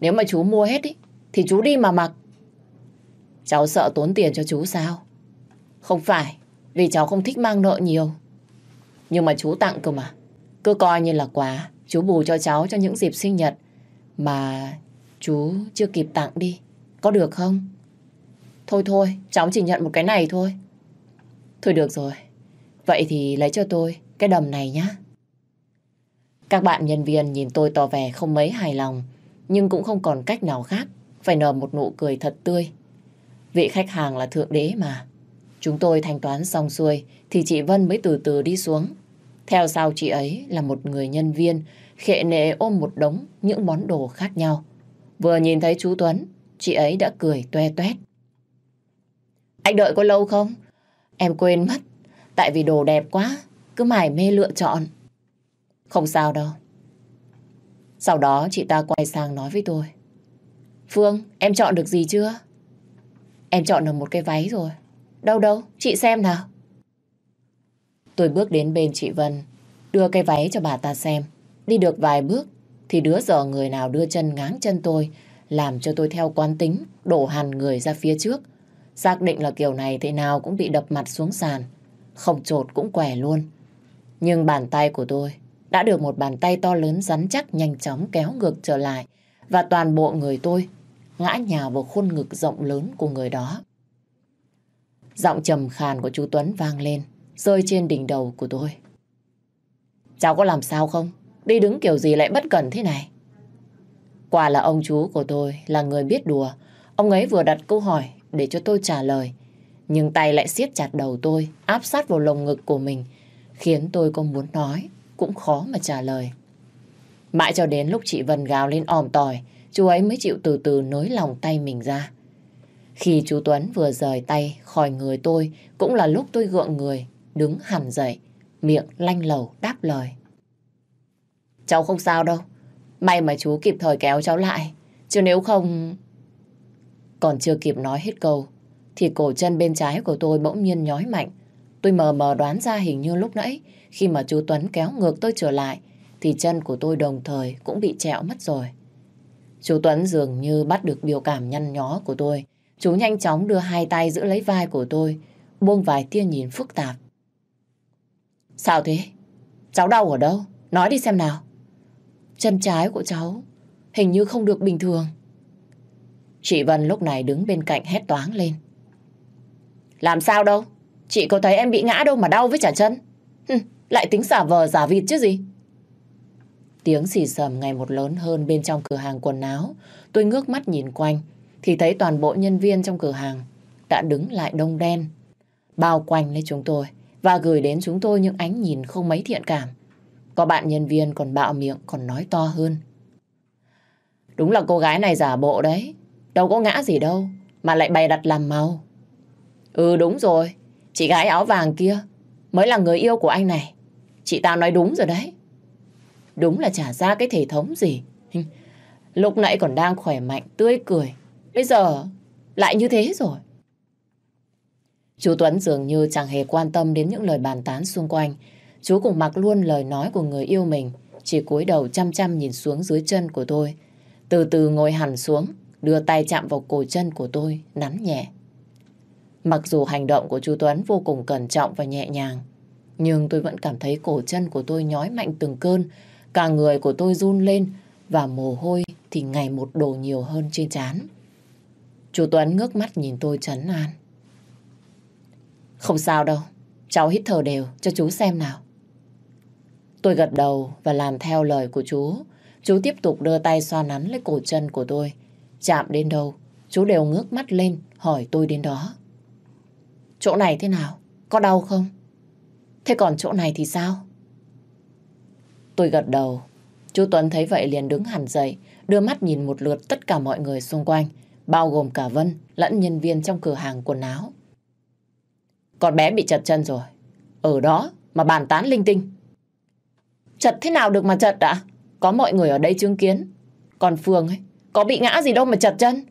nếu mà chú mua hết ý, thì chú đi mà mặc. Cháu sợ tốn tiền cho chú sao? Không phải, vì cháu không thích mang nợ nhiều. Nhưng mà chú tặng cơ mà. Cứ coi như là quà, chú bù cho cháu cho những dịp sinh nhật mà chú chưa kịp tặng đi. Có được không? Thôi thôi, cháu chỉ nhận một cái này thôi. Thôi được rồi. Vậy thì lấy cho tôi cái đầm này nhá. Các bạn nhân viên nhìn tôi tỏ vẻ không mấy hài lòng, nhưng cũng không còn cách nào khác, phải nở một nụ cười thật tươi. Vị khách hàng là thượng đế mà. Chúng tôi thanh toán xong xuôi thì chị Vân mới từ từ đi xuống. Theo sau chị ấy là một người nhân viên khệ nệ ôm một đống những món đồ khác nhau. Vừa nhìn thấy chú Tuấn, chị ấy đã cười toe toét. Anh đợi có lâu không? Em quên mất, tại vì đồ đẹp quá, cứ mải mê lựa chọn. Không sao đâu. Sau đó chị ta quay sang nói với tôi. Phương, em chọn được gì chưa? Em chọn được một cái váy rồi. Đâu đâu, chị xem nào. Tôi bước đến bên chị Vân, đưa cái váy cho bà ta xem. Đi được vài bước, thì đứa giờ người nào đưa chân ngáng chân tôi, làm cho tôi theo quán tính, đổ hẳn người ra phía trước. Xác định là kiểu này thế nào cũng bị đập mặt xuống sàn, không trột cũng quẻ luôn. Nhưng bàn tay của tôi đã được một bàn tay to lớn rắn chắc nhanh chóng kéo ngược trở lại và toàn bộ người tôi ngã nhào vào khuôn ngực rộng lớn của người đó. Giọng trầm khàn của chú Tuấn vang lên, rơi trên đỉnh đầu của tôi. Cháu có làm sao không? Đi đứng kiểu gì lại bất cẩn thế này? Quả là ông chú của tôi là người biết đùa. Ông ấy vừa đặt câu hỏi để cho tôi trả lời. Nhưng tay lại siết chặt đầu tôi, áp sát vào lồng ngực của mình, khiến tôi không muốn nói, cũng khó mà trả lời. Mãi cho đến lúc chị Vân gào lên òm tỏi, chú ấy mới chịu từ từ nới lòng tay mình ra. Khi chú Tuấn vừa rời tay khỏi người tôi, cũng là lúc tôi gượng người, đứng hẳn dậy, miệng lanh lầu đáp lời. Cháu không sao đâu, may mà chú kịp thời kéo cháu lại, chứ nếu không... Còn chưa kịp nói hết câu, thì cổ chân bên trái của tôi bỗng nhiên nhói mạnh. Tôi mờ mờ đoán ra hình như lúc nãy, khi mà chú Tuấn kéo ngược tôi trở lại, thì chân của tôi đồng thời cũng bị trẹo mất rồi. Chú Tuấn dường như bắt được biểu cảm nhăn nhó của tôi. Chú nhanh chóng đưa hai tay giữ lấy vai của tôi, buông vài tia nhìn phức tạp. Sao thế? Cháu đau ở đâu? Nói đi xem nào. Chân trái của cháu hình như không được bình thường. Chị Vân lúc này đứng bên cạnh hét toáng lên. Làm sao đâu? Chị có thấy em bị ngã đâu mà đau với trả chân. Hừ, lại tính giả vờ giả vịt chứ gì. Tiếng xì sầm ngày một lớn hơn bên trong cửa hàng quần áo. Tôi ngước mắt nhìn quanh, thì thấy toàn bộ nhân viên trong cửa hàng đã đứng lại đông đen, bao quanh lấy chúng tôi và gửi đến chúng tôi những ánh nhìn không mấy thiện cảm. Có bạn nhân viên còn bạo miệng còn nói to hơn. Đúng là cô gái này giả bộ đấy. Đâu có ngã gì đâu, mà lại bày đặt làm màu. Ừ đúng rồi, chị gái áo vàng kia mới là người yêu của anh này. Chị ta nói đúng rồi đấy. Đúng là trả ra cái thể thống gì. Lúc nãy còn đang khỏe mạnh, tươi cười. Bây giờ lại như thế rồi. Chú Tuấn dường như chẳng hề quan tâm đến những lời bàn tán xung quanh. Chú cũng mặc luôn lời nói của người yêu mình, chỉ cúi đầu chăm chăm nhìn xuống dưới chân của tôi. Từ từ ngồi hẳn xuống, đưa tay chạm vào cổ chân của tôi, nắn nhẹ. Mặc dù hành động của chú Tuấn vô cùng cẩn trọng và nhẹ nhàng, nhưng tôi vẫn cảm thấy cổ chân của tôi nhói mạnh từng cơn, cả người của tôi run lên và mồ hôi thì ngày một đổ nhiều hơn trên trán. Chú Tuấn ngước mắt nhìn tôi chấn an. Không sao đâu, cháu hít thở đều cho chú xem nào. Tôi gật đầu và làm theo lời của chú. Chú tiếp tục đưa tay xoa nắn lấy cổ chân của tôi. Chạm đến đâu, chú đều ngước mắt lên hỏi tôi đến đó. Chỗ này thế nào? Có đau không? Thế còn chỗ này thì sao? Tôi gật đầu. Chú Tuấn thấy vậy liền đứng hẳn dậy, đưa mắt nhìn một lượt tất cả mọi người xung quanh, bao gồm cả Vân lẫn nhân viên trong cửa hàng quần áo. Con bé bị chật chân rồi. Ở đó mà bàn tán linh tinh. Chật thế nào được mà chật ạ? Có mọi người ở đây chứng kiến. Còn Phương ấy, có bị ngã gì đâu mà chật chân.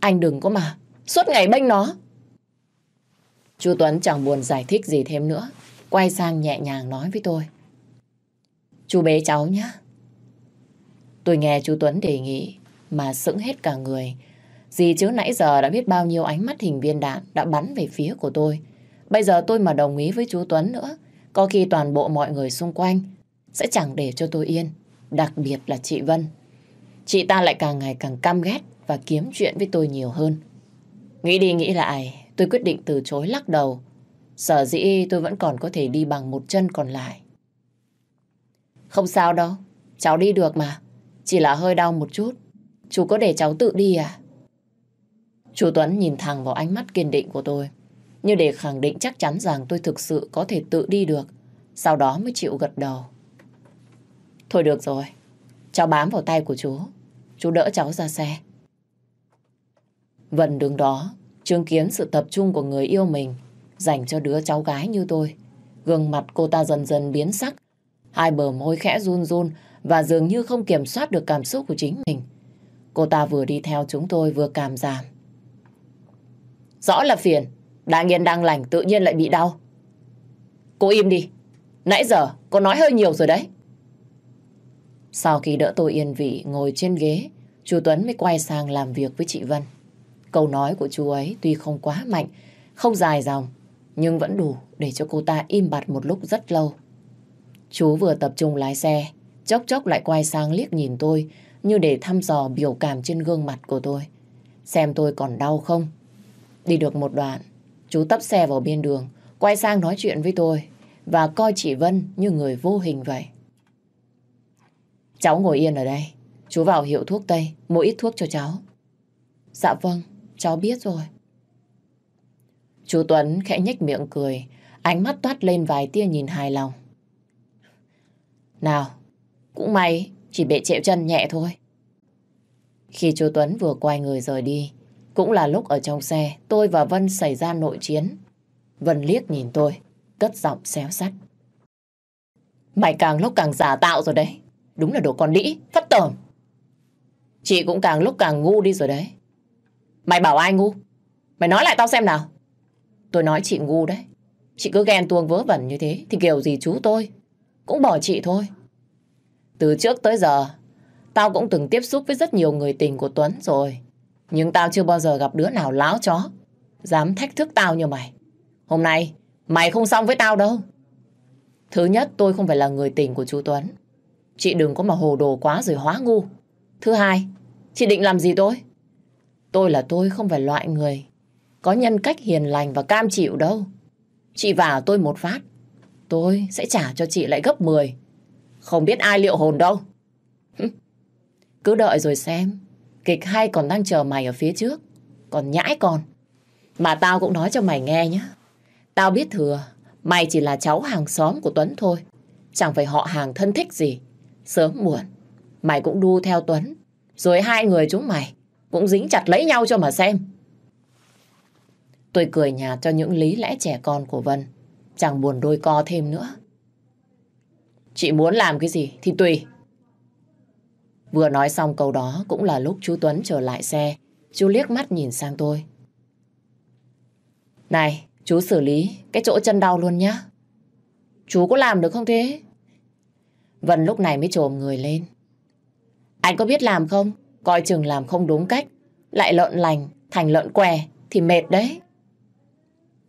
Anh đừng có mà, suốt ngày bênh nó. Chú Tuấn chẳng buồn giải thích gì thêm nữa. Quay sang nhẹ nhàng nói với tôi. Chú bế cháu nhé. Tôi nghe chú Tuấn đề nghị mà sững hết cả người. Gì chứ nãy giờ đã biết bao nhiêu ánh mắt hình viên đạn đã bắn về phía của tôi. Bây giờ tôi mà đồng ý với chú Tuấn nữa, có khi toàn bộ mọi người xung quanh sẽ chẳng để cho tôi yên. Đặc biệt là chị Vân. Chị ta lại càng ngày càng căm ghét và kiếm chuyện với tôi nhiều hơn. Nghĩ đi nghĩ lại, tôi quyết định từ chối lắc đầu. Sở dĩ tôi vẫn còn có thể đi bằng một chân còn lại. Không sao đâu, cháu đi được mà. Chỉ là hơi đau một chút. Chú có để cháu tự đi à? Chú Tuấn nhìn thẳng vào ánh mắt kiên định của tôi. Như để khẳng định chắc chắn rằng tôi thực sự có thể tự đi được. Sau đó mới chịu gật đầu. Thôi được rồi. Cháu bám vào tay của chú. Chú đỡ cháu ra xe. vần đứng đó, chứng kiến sự tập trung của người yêu mình dành cho đứa cháu gái như tôi. Gương mặt cô ta dần dần biến sắc Hai bờ môi khẽ run run và dường như không kiểm soát được cảm xúc của chính mình. Cô ta vừa đi theo chúng tôi vừa cảm giảm. Rõ là phiền, đang yên đang lành tự nhiên lại bị đau. Cô im đi, nãy giờ cô nói hơi nhiều rồi đấy. Sau khi đỡ tôi yên vị ngồi trên ghế, chú Tuấn mới quay sang làm việc với chị Vân. Câu nói của chú ấy tuy không quá mạnh, không dài dòng, nhưng vẫn đủ để cho cô ta im bặt một lúc rất lâu. Chú vừa tập trung lái xe, chốc chốc lại quay sang liếc nhìn tôi như để thăm dò biểu cảm trên gương mặt của tôi. Xem tôi còn đau không? Đi được một đoạn, chú tấp xe vào bên đường, quay sang nói chuyện với tôi và coi chị Vân như người vô hình vậy. Cháu ngồi yên ở đây, chú vào hiệu thuốc Tây, mua ít thuốc cho cháu. Dạ vâng, cháu biết rồi. Chú Tuấn khẽ nhếch miệng cười, ánh mắt toát lên vài tia nhìn hài lòng. Nào, cũng may chỉ bị trẹo chân nhẹ thôi. Khi chú Tuấn vừa quay người rời đi, cũng là lúc ở trong xe tôi và Vân xảy ra nội chiến. Vân liếc nhìn tôi, cất giọng xéo sắt. Mày càng lúc càng giả tạo rồi đấy. Đúng là đồ con đĩ, phát tởm. Chị cũng càng lúc càng ngu đi rồi đấy. Mày bảo ai ngu? Mày nói lại tao xem nào. Tôi nói chị ngu đấy. Chị cứ ghen tuông vớ vẩn như thế thì kiểu gì chú tôi cũng bỏ chị thôi. Từ trước tới giờ, tao cũng từng tiếp xúc với rất nhiều người tình của Tuấn rồi. Nhưng tao chưa bao giờ gặp đứa nào láo chó, dám thách thức tao như mày. Hôm nay, mày không xong với tao đâu. Thứ nhất, tôi không phải là người tình của chú Tuấn. Chị đừng có mà hồ đồ quá rồi hóa ngu. Thứ hai, chị định làm gì tôi? Tôi là tôi không phải loại người có nhân cách hiền lành và cam chịu đâu. Chị vả tôi một phát, tôi sẽ trả cho chị lại gấp 10. Không biết ai liệu hồn đâu. Cứ đợi rồi xem. Kịch hay còn đang chờ mày ở phía trước. Còn nhãi con. Mà tao cũng nói cho mày nghe nhé. Tao biết thừa, mày chỉ là cháu hàng xóm của Tuấn thôi. Chẳng phải họ hàng thân thích gì. Sớm muộn, mày cũng đu theo Tuấn. Rồi hai người chúng mày cũng dính chặt lấy nhau cho mà xem. Tôi cười nhạt cho những lý lẽ trẻ con của Vân. Chẳng buồn đôi co thêm nữa. Chị muốn làm cái gì thì tùy. Vừa nói xong câu đó cũng là lúc chú Tuấn trở lại xe. Chú liếc mắt nhìn sang tôi. Này, chú xử lý cái chỗ chân đau luôn nhá. Chú có làm được không thế? Vân lúc này mới trồm người lên. Anh có biết làm không? Coi chừng làm không đúng cách. Lại lợn lành, thành lợn què thì mệt đấy.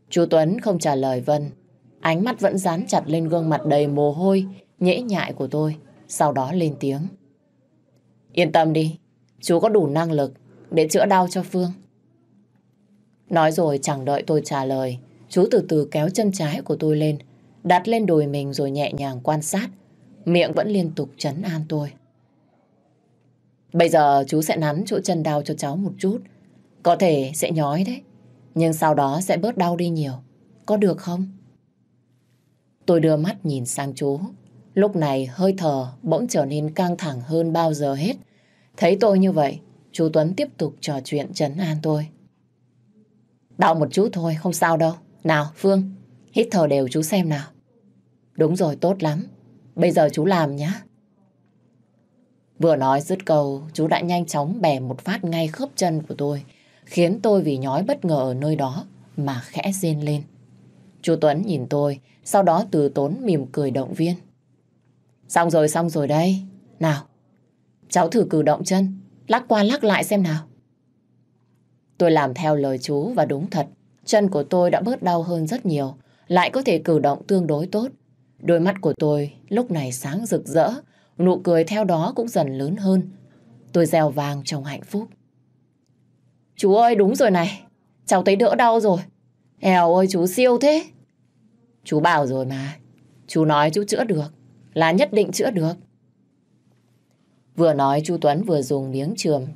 Chú Tuấn không trả lời Vân. Ánh mắt vẫn dán chặt lên gương mặt đầy mồ hôi, nhễ nhại của tôi. Sau đó lên tiếng. Yên tâm đi, chú có đủ năng lực để chữa đau cho Phương. Nói rồi chẳng đợi tôi trả lời, chú từ từ kéo chân trái của tôi lên, đặt lên đùi mình rồi nhẹ nhàng quan sát, miệng vẫn liên tục chấn an tôi. Bây giờ chú sẽ nắn chỗ chân đau cho cháu một chút, có thể sẽ nhói đấy, nhưng sau đó sẽ bớt đau đi nhiều, có được không? Tôi đưa mắt nhìn sang chú, lúc này hơi thở bỗng trở nên căng thẳng hơn bao giờ hết. Thấy tôi như vậy, chú Tuấn tiếp tục trò chuyện trấn an tôi. Đau một chút thôi, không sao đâu. Nào, Phương, hít thở đều chú xem nào. Đúng rồi, tốt lắm. Bây giờ chú làm nhé. Vừa nói dứt câu, chú đã nhanh chóng bẻ một phát ngay khớp chân của tôi, khiến tôi vì nhói bất ngờ ở nơi đó mà khẽ rên lên. Chú Tuấn nhìn tôi, sau đó từ tốn mỉm cười động viên. Xong rồi, xong rồi đây. Nào, cháu thử cử động chân, lắc qua lắc lại xem nào. Tôi làm theo lời chú và đúng thật, chân của tôi đã bớt đau hơn rất nhiều, lại có thể cử động tương đối tốt. Đôi mắt của tôi lúc này sáng rực rỡ, nụ cười theo đó cũng dần lớn hơn. Tôi reo vàng trong hạnh phúc. Chú ơi đúng rồi này, cháu thấy đỡ đau rồi. Eo ơi chú siêu thế. Chú bảo rồi mà, chú nói chú chữa được, là nhất định chữa được. Vừa nói chú Tuấn vừa dùng miếng trường,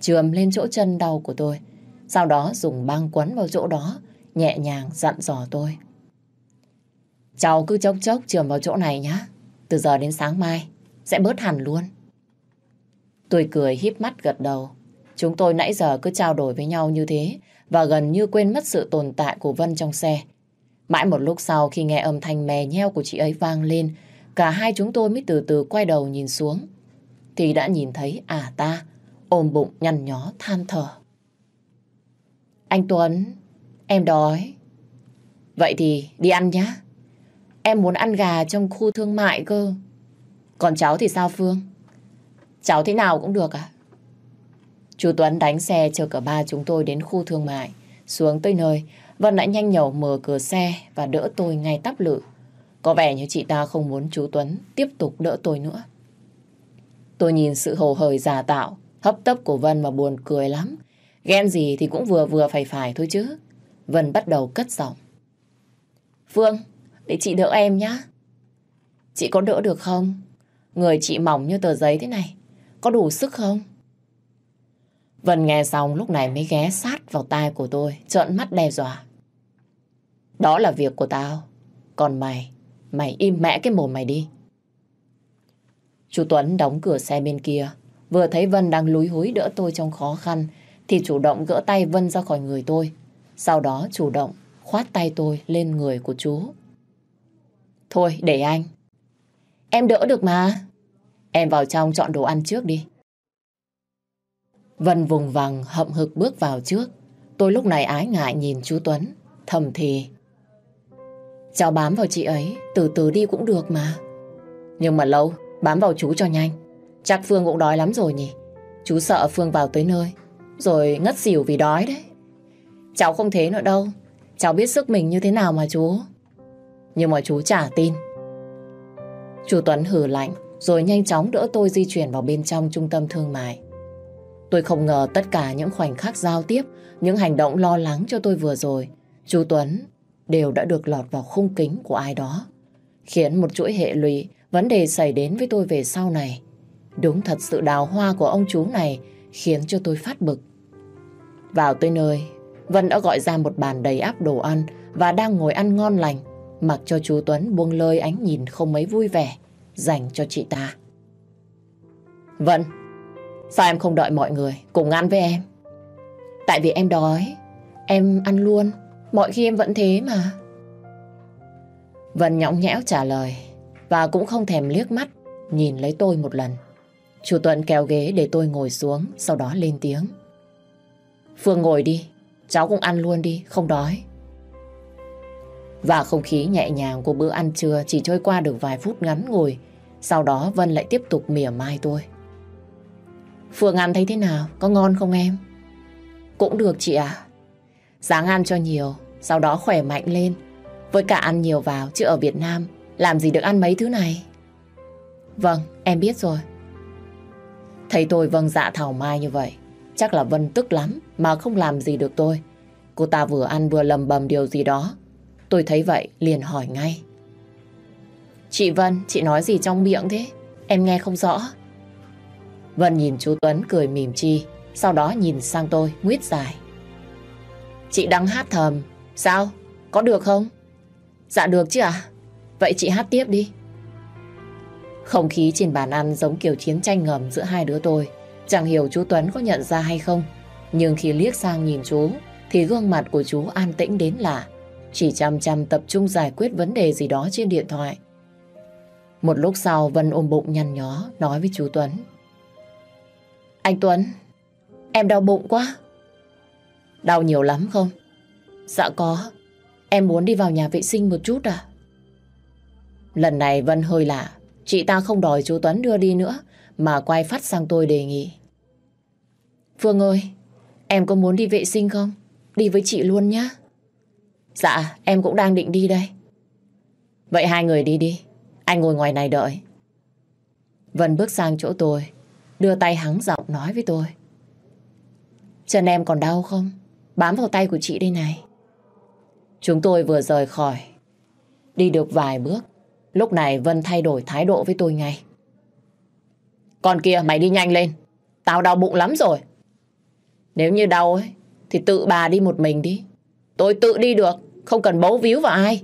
trường lên chỗ chân đau của tôi. Sau đó dùng băng quấn vào chỗ đó, nhẹ nhàng dặn dò tôi. Cháu cứ chốc chốc trường vào chỗ này nhá. Từ giờ đến sáng mai, sẽ bớt hẳn luôn. Tôi cười híp mắt gật đầu. Chúng tôi nãy giờ cứ trao đổi với nhau như thế và gần như quên mất sự tồn tại của Vân trong xe. Mãi một lúc sau khi nghe âm thanh mè nheo của chị ấy vang lên, cả hai chúng tôi mới từ từ quay đầu nhìn xuống. Thì đã nhìn thấy à ta ôm bụng nhăn nhó than thở. Anh Tuấn, em đói. Vậy thì đi ăn nhá. Em muốn ăn gà trong khu thương mại cơ. Còn cháu thì sao Phương? Cháu thế nào cũng được à? Chú Tuấn đánh xe chờ cả ba chúng tôi đến khu thương mại. Xuống tới nơi, Vân đã nhanh nhẩu mở cửa xe và đỡ tôi ngay tắp lự. Có vẻ như chị ta không muốn chú Tuấn tiếp tục đỡ tôi nữa. Tôi nhìn sự hồ hởi giả tạo, hấp tấp của Vân mà buồn cười lắm. Ghen gì thì cũng vừa vừa phải phải thôi chứ. Vân bắt đầu cất giọng. Phương, để chị đỡ em nhá. Chị có đỡ được không? Người chị mỏng như tờ giấy thế này. Có đủ sức không? Vân nghe xong lúc này mới ghé sát vào tai của tôi, trợn mắt đe dọa. Đó là việc của tao. Còn mày, mày im mẹ cái mồm mày đi. Chú Tuấn đóng cửa xe bên kia. Vừa thấy Vân đang lúi húi đỡ tôi trong khó khăn, thì chủ động gỡ tay Vân ra khỏi người tôi. Sau đó chủ động khoát tay tôi lên người của chú. Thôi, để anh. Em đỡ được mà. Em vào trong chọn đồ ăn trước đi. Vân vùng vằng hậm hực bước vào trước. Tôi lúc này ái ngại nhìn chú Tuấn, thầm thì. Cháu bám vào chị ấy, từ từ đi cũng được mà. Nhưng mà lâu, bám vào chú cho nhanh. Chắc Phương cũng đói lắm rồi nhỉ. Chú sợ Phương vào tới nơi, rồi ngất xỉu vì đói đấy. Cháu không thế nữa đâu. Cháu biết sức mình như thế nào mà chú. Nhưng mà chú chả tin. Chú Tuấn hử lạnh, rồi nhanh chóng đỡ tôi di chuyển vào bên trong trung tâm thương mại. Tôi không ngờ tất cả những khoảnh khắc giao tiếp, những hành động lo lắng cho tôi vừa rồi, chú Tuấn đều đã được lọt vào khung kính của ai đó, khiến một chuỗi hệ lụy vấn đề xảy đến với tôi về sau này. Đúng thật sự đào hoa của ông chú này khiến cho tôi phát bực. Vào tới nơi, Vân đã gọi ra một bàn đầy áp đồ ăn và đang ngồi ăn ngon lành, mặc cho chú Tuấn buông lơi ánh nhìn không mấy vui vẻ dành cho chị ta. Vân, sao em không đợi mọi người cùng ăn với em? Tại vì em đói, em ăn luôn, mọi khi em vẫn thế mà. Vân nhõng nhẽo trả lời và cũng không thèm liếc mắt nhìn lấy tôi một lần. Chủ Tuấn kéo ghế để tôi ngồi xuống, sau đó lên tiếng. Phương ngồi đi, cháu cũng ăn luôn đi, không đói. Và không khí nhẹ nhàng của bữa ăn trưa chỉ trôi qua được vài phút ngắn ngồi. Sau đó Vân lại tiếp tục mỉa mai tôi. Phương ăn thấy thế nào? Có ngon không em? Cũng được chị ạ. À. Sáng ăn cho nhiều, sau đó khỏe mạnh lên. Với cả ăn nhiều vào, chứ ở Việt Nam làm gì được ăn mấy thứ này. Vâng, em biết rồi. Thấy tôi vâng dạ thảo mai như vậy, chắc là Vân tức lắm mà không làm gì được tôi. Cô ta vừa ăn vừa lầm bầm điều gì đó. Tôi thấy vậy liền hỏi ngay. Chị Vân, chị nói gì trong miệng thế? Em nghe không rõ. Vân nhìn chú Tuấn cười mỉm chi, sau đó nhìn sang tôi, nguyết dài. Chị đang hát thầm, sao? Có được không? Dạ được chứ ạ. Vậy chị hát tiếp đi. Không khí trên bàn ăn giống kiểu chiến tranh ngầm giữa hai đứa tôi. Chẳng hiểu chú Tuấn có nhận ra hay không. Nhưng khi liếc sang nhìn chú, thì gương mặt của chú an tĩnh đến lạ. Chỉ chăm chăm tập trung giải quyết vấn đề gì đó trên điện thoại. Một lúc sau Vân ôm bụng nhăn nhó nói với chú Tuấn. Anh Tuấn, em đau bụng quá. Đau nhiều lắm không? Dạ có. Em muốn đi vào nhà vệ sinh một chút à? Lần này Vân hơi lạ. Chị ta không đòi chú Tuấn đưa đi nữa, mà quay phát sang tôi đề nghị. Phương ơi, em có muốn đi vệ sinh không? Đi với chị luôn nhé. Dạ, em cũng đang định đi đây. Vậy hai người đi đi. Anh ngồi ngoài này đợi. Vân bước sang chỗ tôi, đưa tay hắng giọng nói với tôi. Chân em còn đau không? Bám vào tay của chị đây này. Chúng tôi vừa rời khỏi. Đi được vài bước, lúc này Vân thay đổi thái độ với tôi ngay. Con kia mày đi nhanh lên, tao đau bụng lắm rồi. Nếu như đau ấy, thì tự bà đi một mình đi. Tôi tự đi được, không cần bấu víu vào ai.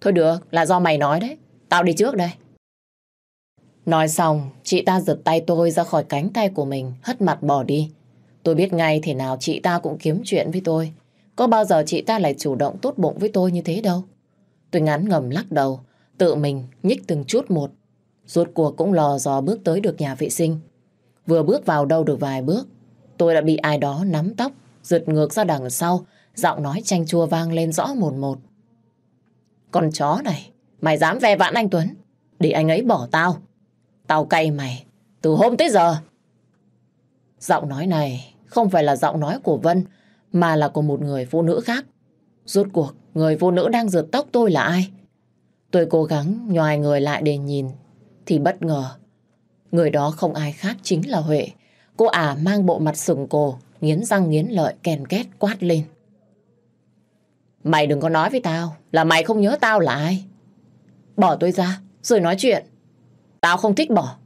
Thôi được, là do mày nói đấy. Tao đi trước đây. Nói xong, chị ta giật tay tôi ra khỏi cánh tay của mình, hất mặt bỏ đi. Tôi biết ngay thế nào chị ta cũng kiếm chuyện với tôi. Có bao giờ chị ta lại chủ động tốt bụng với tôi như thế đâu. Tôi ngắn ngầm lắc đầu, Tự mình nhích từng chút một. Rốt cuộc cũng lò dò bước tới được nhà vệ sinh. Vừa bước vào đâu được vài bước, tôi đã bị ai đó nắm tóc, giật ngược ra đằng sau, giọng nói chanh chua vang lên rõ một một. Con chó này, mày dám ve vãn anh Tuấn, để anh ấy bỏ tao. Tao cay mày, từ hôm tới giờ. Giọng nói này không phải là giọng nói của Vân, mà là của một người phụ nữ khác. Rốt cuộc, người phụ nữ đang rượt tóc tôi là ai? Tôi cố gắng nhòi người lại để nhìn, thì bất ngờ. Người đó không ai khác chính là Huệ. Cô ả mang bộ mặt sừng cổ, nghiến răng nghiến lợi kèn két quát lên. Mày đừng có nói với tao là mày không nhớ tao là ai. Bỏ tôi ra, rồi nói chuyện. Tao không thích bỏ.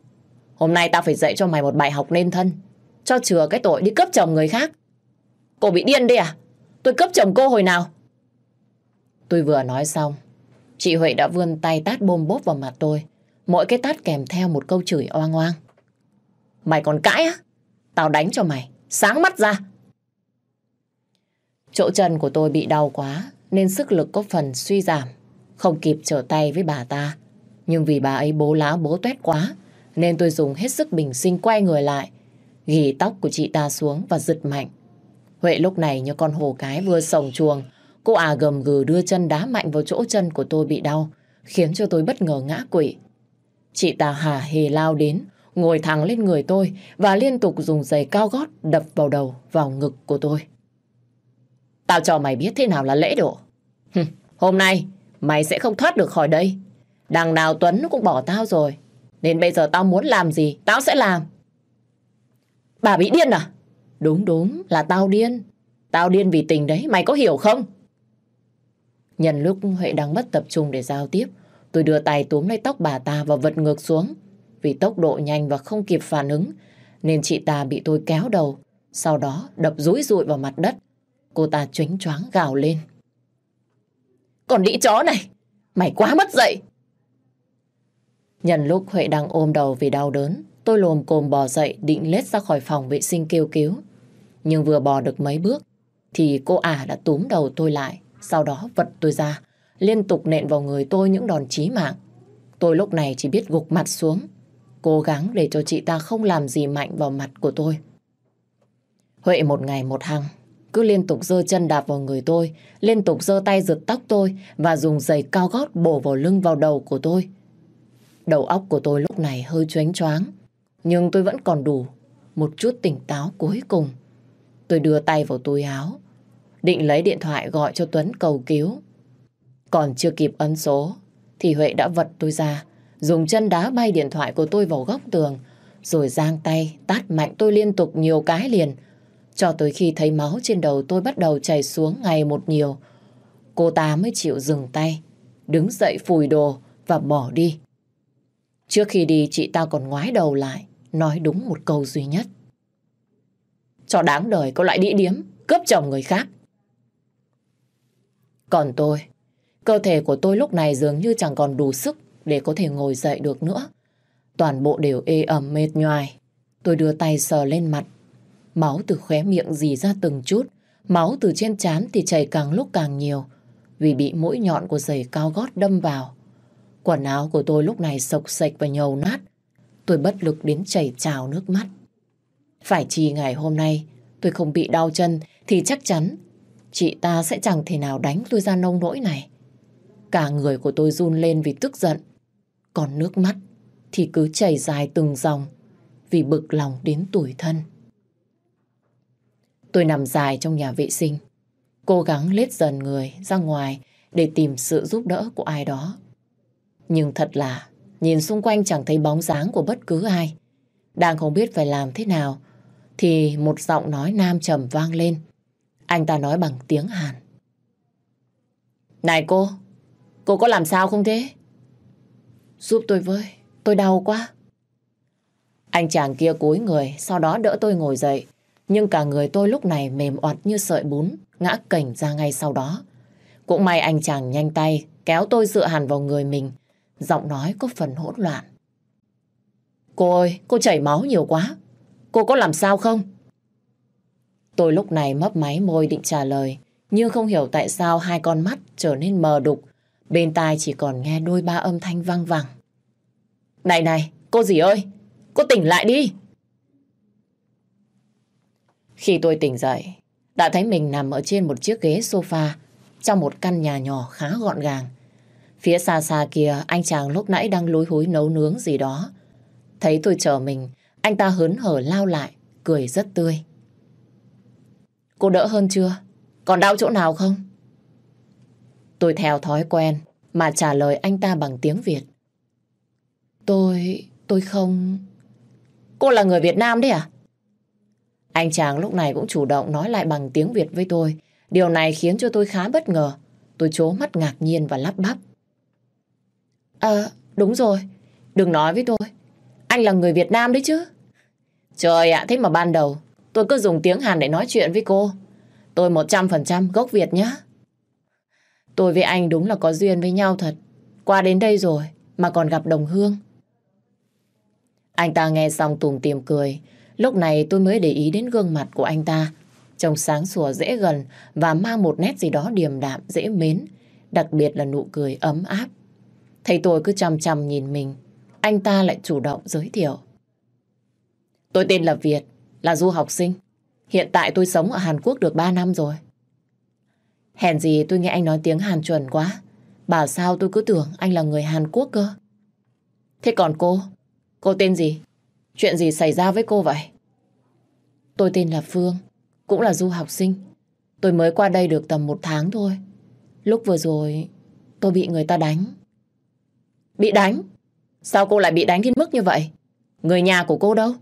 Hôm nay tao phải dạy cho mày một bài học nên thân. Cho chừa cái tội đi cướp chồng người khác. Cô bị điên đi à? Tôi cướp chồng cô hồi nào? Tôi vừa nói xong. Chị Huệ đã vươn tay tát bôm bốp vào mặt tôi. Mỗi cái tát kèm theo một câu chửi oang oang. Mày còn cãi á? Tao đánh cho mày. Sáng mắt ra. Chỗ chân của tôi bị đau quá, nên sức lực có phần suy giảm. Không kịp trở tay với bà ta. Nhưng vì bà ấy bố láo bố tuét quá, nên tôi dùng hết sức bình sinh quay người lại ghi tóc của chị ta xuống và giật mạnh. Huệ lúc này như con hồ cái vừa sổng chuồng cô à gầm gừ đưa chân đá mạnh vào chỗ chân của tôi bị đau khiến cho tôi bất ngờ ngã quỵ. Chị ta hà hề lao đến ngồi thẳng lên người tôi và liên tục dùng giày cao gót đập vào đầu, vào ngực của tôi. Tao cho mày biết thế nào là lễ độ. Hôm nay, mày sẽ không thoát được khỏi đây. Đằng nào Tuấn cũng bỏ tao rồi. Nên bây giờ tao muốn làm gì, tao sẽ làm. Bà bị điên à? Đúng đúng, là tao điên. Tao điên vì tình đấy, mày có hiểu không? Nhân lúc Huệ đang mất tập trung để giao tiếp, tôi đưa tay túm lấy tóc bà ta và vật ngược xuống. Vì tốc độ nhanh và không kịp phản ứng, nên chị ta bị tôi kéo đầu, sau đó đập rúi rụi vào mặt đất. Cô ta chánh choáng gào lên. Còn đĩ chó này, mày quá mất dậy. Nhân lúc Huệ đang ôm đầu vì đau đớn, tôi lồm cồm bò dậy định lết ra khỏi phòng vệ sinh kêu cứu. Nhưng vừa bò được mấy bước, thì cô ả đã túm đầu tôi lại, sau đó vật tôi ra, liên tục nện vào người tôi những đòn chí mạng. Tôi lúc này chỉ biết gục mặt xuống, cố gắng để cho chị ta không làm gì mạnh vào mặt của tôi. Huệ một ngày một hăng, cứ liên tục giơ chân đạp vào người tôi, liên tục giơ tay giật tóc tôi và dùng giày cao gót bổ vào lưng vào đầu của tôi. Đầu óc của tôi lúc này hơi choáng choáng, nhưng tôi vẫn còn đủ một chút tỉnh táo cuối cùng. Tôi đưa tay vào túi áo, định lấy điện thoại gọi cho Tuấn cầu cứu. Còn chưa kịp ấn số, thì Huệ đã vật tôi ra, dùng chân đá bay điện thoại của tôi vào góc tường, rồi giang tay tát mạnh tôi liên tục nhiều cái liền, cho tới khi thấy máu trên đầu tôi bắt đầu chảy xuống ngày một nhiều. Cô ta mới chịu dừng tay, đứng dậy phủi đồ và bỏ đi. Trước khi đi chị ta còn ngoái đầu lại, nói đúng một câu duy nhất. Cho đáng đời có lại đĩ điếm, cướp chồng người khác. Còn tôi, cơ thể của tôi lúc này dường như chẳng còn đủ sức để có thể ngồi dậy được nữa. Toàn bộ đều ê ẩm mệt nhoài. Tôi đưa tay sờ lên mặt. Máu từ khóe miệng dì ra từng chút. Máu từ trên trán thì chảy càng lúc càng nhiều. Vì bị mũi nhọn của giày cao gót đâm vào. Quần áo của tôi lúc này sộc sạch và nhầu nát. Tôi bất lực đến chảy trào nước mắt. Phải chi ngày hôm nay tôi không bị đau chân thì chắc chắn chị ta sẽ chẳng thể nào đánh tôi ra nông nỗi này. Cả người của tôi run lên vì tức giận. Còn nước mắt thì cứ chảy dài từng dòng vì bực lòng đến tuổi thân. Tôi nằm dài trong nhà vệ sinh, cố gắng lết dần người ra ngoài để tìm sự giúp đỡ của ai đó. Nhưng thật là nhìn xung quanh chẳng thấy bóng dáng của bất cứ ai. Đang không biết phải làm thế nào thì một giọng nói nam trầm vang lên. Anh ta nói bằng tiếng Hàn. Này cô, cô có làm sao không thế? Giúp tôi với, tôi đau quá. Anh chàng kia cúi người, sau đó đỡ tôi ngồi dậy. Nhưng cả người tôi lúc này mềm oặt như sợi bún, ngã cảnh ra ngay sau đó. Cũng may anh chàng nhanh tay, kéo tôi dựa hẳn vào người mình. Giọng nói có phần hỗn loạn. Cô ơi, cô chảy máu nhiều quá. Cô có làm sao không? Tôi lúc này mấp máy môi định trả lời, nhưng không hiểu tại sao hai con mắt trở nên mờ đục. Bên tai chỉ còn nghe đôi ba âm thanh vang vẳng. Này này, cô gì ơi, cô tỉnh lại đi. Khi tôi tỉnh dậy, đã thấy mình nằm ở trên một chiếc ghế sofa trong một căn nhà nhỏ khá gọn gàng. Phía xa xa kia, anh chàng lúc nãy đang lối húi nấu nướng gì đó. Thấy tôi chờ mình, anh ta hớn hở lao lại, cười rất tươi. Cô đỡ hơn chưa? Còn đau chỗ nào không? Tôi theo thói quen mà trả lời anh ta bằng tiếng Việt. Tôi... tôi không... Cô là người Việt Nam đấy à? Anh chàng lúc này cũng chủ động nói lại bằng tiếng Việt với tôi. Điều này khiến cho tôi khá bất ngờ. Tôi chố mắt ngạc nhiên và lắp bắp. À, đúng rồi. Đừng nói với tôi. Anh là người Việt Nam đấy chứ. Trời ạ, thế mà ban đầu tôi cứ dùng tiếng Hàn để nói chuyện với cô. Tôi 100% gốc Việt nhá. Tôi với anh đúng là có duyên với nhau thật. Qua đến đây rồi mà còn gặp đồng hương. Anh ta nghe xong tùng tìm cười. Lúc này tôi mới để ý đến gương mặt của anh ta. Trông sáng sủa dễ gần và mang một nét gì đó điềm đạm, dễ mến. Đặc biệt là nụ cười ấm áp. Thấy tôi cứ chằm chằm nhìn mình, anh ta lại chủ động giới thiệu. Tôi tên là Việt, là du học sinh. Hiện tại tôi sống ở Hàn Quốc được 3 năm rồi. Hèn gì tôi nghe anh nói tiếng Hàn chuẩn quá. Bảo sao tôi cứ tưởng anh là người Hàn Quốc cơ. Thế còn cô? Cô tên gì? Chuyện gì xảy ra với cô vậy? Tôi tên là Phương, cũng là du học sinh. Tôi mới qua đây được tầm một tháng thôi. Lúc vừa rồi tôi bị người ta đánh. Bị đánh? Sao cô lại bị đánh đến mức như vậy? Người nhà của cô đâu?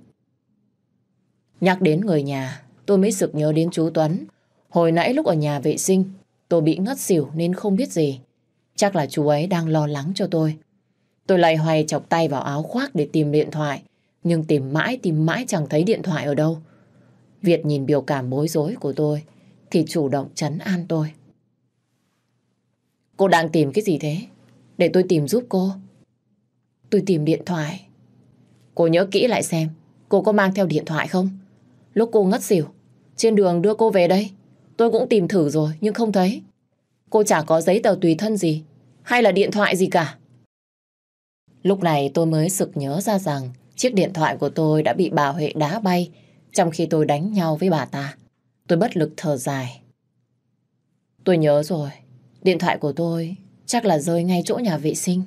Nhắc đến người nhà, tôi mới sực nhớ đến chú Tuấn. Hồi nãy lúc ở nhà vệ sinh, tôi bị ngất xỉu nên không biết gì. Chắc là chú ấy đang lo lắng cho tôi. Tôi lại hoài chọc tay vào áo khoác để tìm điện thoại. Nhưng tìm mãi tìm mãi chẳng thấy điện thoại ở đâu. Việt nhìn biểu cảm bối rối của tôi thì chủ động chấn an tôi. Cô đang tìm cái gì thế? Để tôi tìm giúp cô. Tôi tìm điện thoại. Cô nhớ kỹ lại xem cô có mang theo điện thoại không? Lúc cô ngất xỉu, trên đường đưa cô về đây, tôi cũng tìm thử rồi nhưng không thấy. Cô chả có giấy tờ tùy thân gì, hay là điện thoại gì cả. Lúc này tôi mới sực nhớ ra rằng chiếc điện thoại của tôi đã bị bà Huệ đá bay trong khi tôi đánh nhau với bà ta. Tôi bất lực thở dài. Tôi nhớ rồi, điện thoại của tôi chắc là rơi ngay chỗ nhà vệ sinh.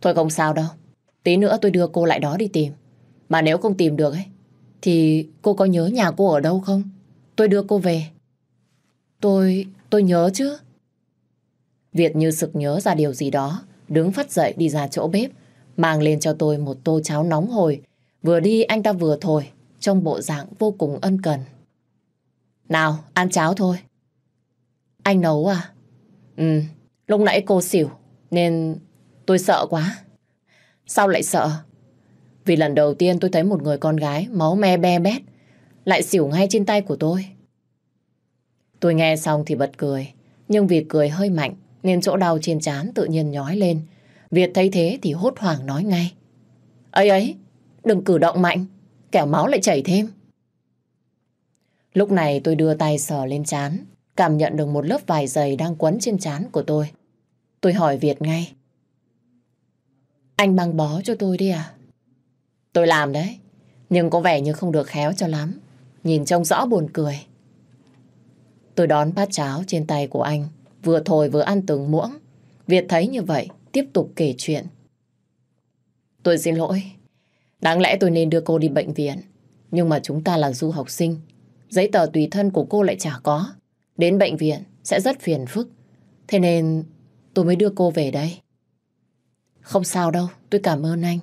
Thôi không sao đâu, tí nữa tôi đưa cô lại đó đi tìm. Mà nếu không tìm được ấy, thì cô có nhớ nhà cô ở đâu không? Tôi đưa cô về. Tôi... tôi nhớ chứ. Việt như sực nhớ ra điều gì đó, đứng phát dậy đi ra chỗ bếp, mang lên cho tôi một tô cháo nóng hồi. Vừa đi anh ta vừa thổi, trong bộ dạng vô cùng ân cần. Nào, ăn cháo thôi. Anh nấu à? Ừ, lúc nãy cô xỉu, nên tôi sợ quá. Sao lại sợ? Vì lần đầu tiên tôi thấy một người con gái máu me be bét, lại xỉu ngay trên tay của tôi. Tôi nghe xong thì bật cười, nhưng vì cười hơi mạnh nên chỗ đau trên trán tự nhiên nhói lên. Việt thấy thế thì hốt hoảng nói ngay. ấy ấy, đừng cử động mạnh, kẻo máu lại chảy thêm. Lúc này tôi đưa tay sờ lên trán, cảm nhận được một lớp vải dày đang quấn trên trán của tôi. Tôi hỏi Việt ngay. Anh băng bó cho tôi đi à? Tôi làm đấy, nhưng có vẻ như không được khéo cho lắm. Nhìn trông rõ buồn cười. Tôi đón bát cháo trên tay của anh, vừa thổi vừa ăn từng muỗng. Việt thấy như vậy, tiếp tục kể chuyện. Tôi xin lỗi. Đáng lẽ tôi nên đưa cô đi bệnh viện. Nhưng mà chúng ta là du học sinh. Giấy tờ tùy thân của cô lại chả có. Đến bệnh viện sẽ rất phiền phức. Thế nên tôi mới đưa cô về đây. Không sao đâu, tôi cảm ơn anh.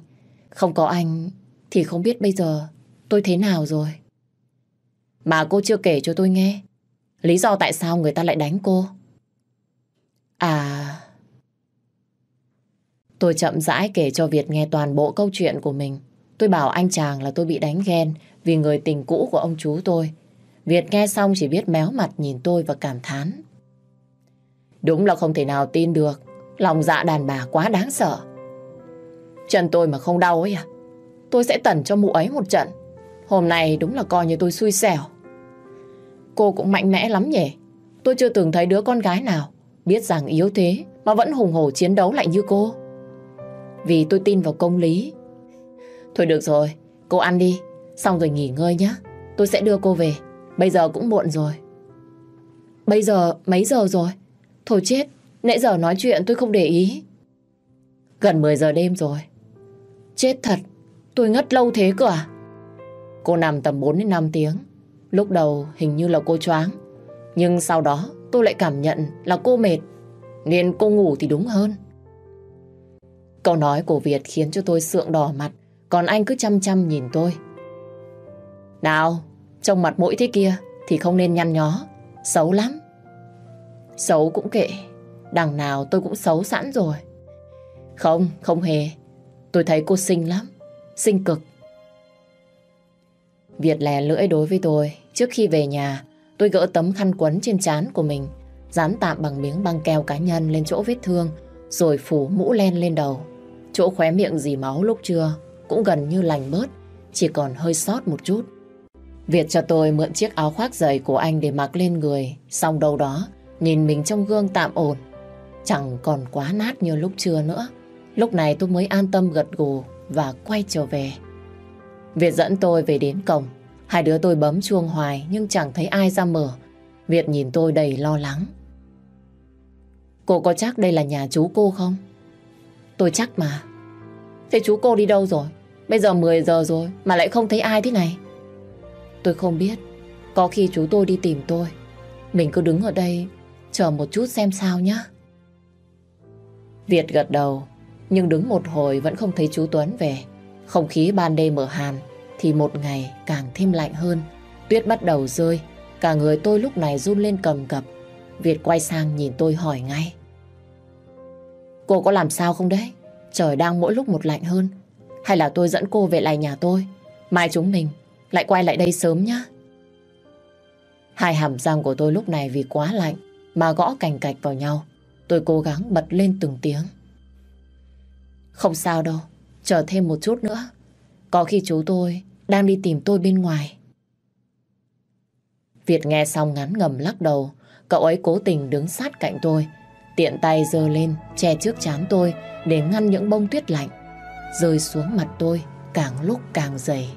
Không có anh thì không biết bây giờ tôi thế nào rồi. Mà cô chưa kể cho tôi nghe. Lý do tại sao người ta lại đánh cô? À... Tôi chậm rãi kể cho Việt nghe toàn bộ câu chuyện của mình. Tôi bảo anh chàng là tôi bị đánh ghen vì người tình cũ của ông chú tôi. Việt nghe xong chỉ biết méo mặt nhìn tôi và cảm thán. Đúng là không thể nào tin được. Lòng dạ đàn bà quá đáng sợ. Chân tôi mà không đau ấy à? Tôi sẽ tẩn cho mụ ấy một trận. Hôm nay đúng là coi như tôi xui xẻo. Cô cũng mạnh mẽ lắm nhỉ? Tôi chưa từng thấy đứa con gái nào Biết rằng yếu thế mà vẫn hùng hổ chiến đấu lại như cô. Vì tôi tin vào công lý. Thôi được rồi, cô ăn đi, xong rồi nghỉ ngơi nhé. Tôi sẽ đưa cô về, bây giờ cũng muộn rồi. Bây giờ mấy giờ rồi? Thôi chết, nãy giờ nói chuyện tôi không để ý. Gần 10 giờ đêm rồi. Chết thật, tôi ngất lâu thế cơ à? Cô nằm tầm 4 đến 5 tiếng. Lúc đầu hình như là cô choáng. Nhưng sau đó tôi lại cảm nhận là cô mệt. Nên cô ngủ thì đúng hơn. Câu nói của Việt khiến cho tôi sượng đỏ mặt. Còn anh cứ chăm chăm nhìn tôi. Nào, trông mặt mũi thế kia thì không nên nhăn nhó. Xấu lắm. Xấu cũng kệ. Đằng nào tôi cũng xấu sẵn rồi. Không, không hề. Tôi thấy cô xinh lắm. Xinh cực. Việt lè lưỡi đối với tôi. Trước khi về nhà, tôi gỡ tấm khăn quấn trên trán của mình, dán tạm bằng miếng băng keo cá nhân lên chỗ vết thương, rồi phủ mũ len lên đầu. Chỗ khóe miệng dì máu lúc trưa cũng gần như lành bớt, chỉ còn hơi sót một chút. Việt cho tôi mượn chiếc áo khoác dày của anh để mặc lên người, xong đâu đó, nhìn mình trong gương tạm ổn. Chẳng còn quá nát như lúc trưa nữa. Lúc này tôi mới an tâm gật gù và quay trở về. Việt dẫn tôi về đến cổng. Hai đứa tôi bấm chuông hoài nhưng chẳng thấy ai ra mở. Việt nhìn tôi đầy lo lắng. Cô có chắc đây là nhà chú cô không? Tôi chắc mà. Thế chú cô đi đâu rồi? Bây giờ 10 giờ rồi mà lại không thấy ai thế này. Tôi không biết. Có khi chú tôi đi tìm tôi. Mình cứ đứng ở đây, chờ một chút xem sao nhé. Việt gật đầu nhưng đứng một hồi vẫn không thấy chú Tuấn về. Không khí ban đêm ở Hàn thì một ngày càng thêm lạnh hơn. Tuyết bắt đầu rơi, cả người tôi lúc này run lên cầm cập. Việt quay sang nhìn tôi hỏi ngay. Cô có làm sao không đấy? Trời đang mỗi lúc một lạnh hơn. Hay là tôi dẫn cô về lại nhà tôi? Mai chúng mình lại quay lại đây sớm nhá. Hai hàm răng của tôi lúc này vì quá lạnh mà gõ cành cạch vào nhau. Tôi cố gắng bật lên từng tiếng. Không sao đâu, chờ thêm một chút nữa. Có khi chú tôi đang đi tìm tôi bên ngoài. Việt nghe xong ngắn ngầm lắc đầu. Cậu ấy cố tình đứng sát cạnh tôi. Tiện tay giơ lên, che trước chán tôi để ngăn những bông tuyết lạnh. Rơi xuống mặt tôi càng lúc càng dày.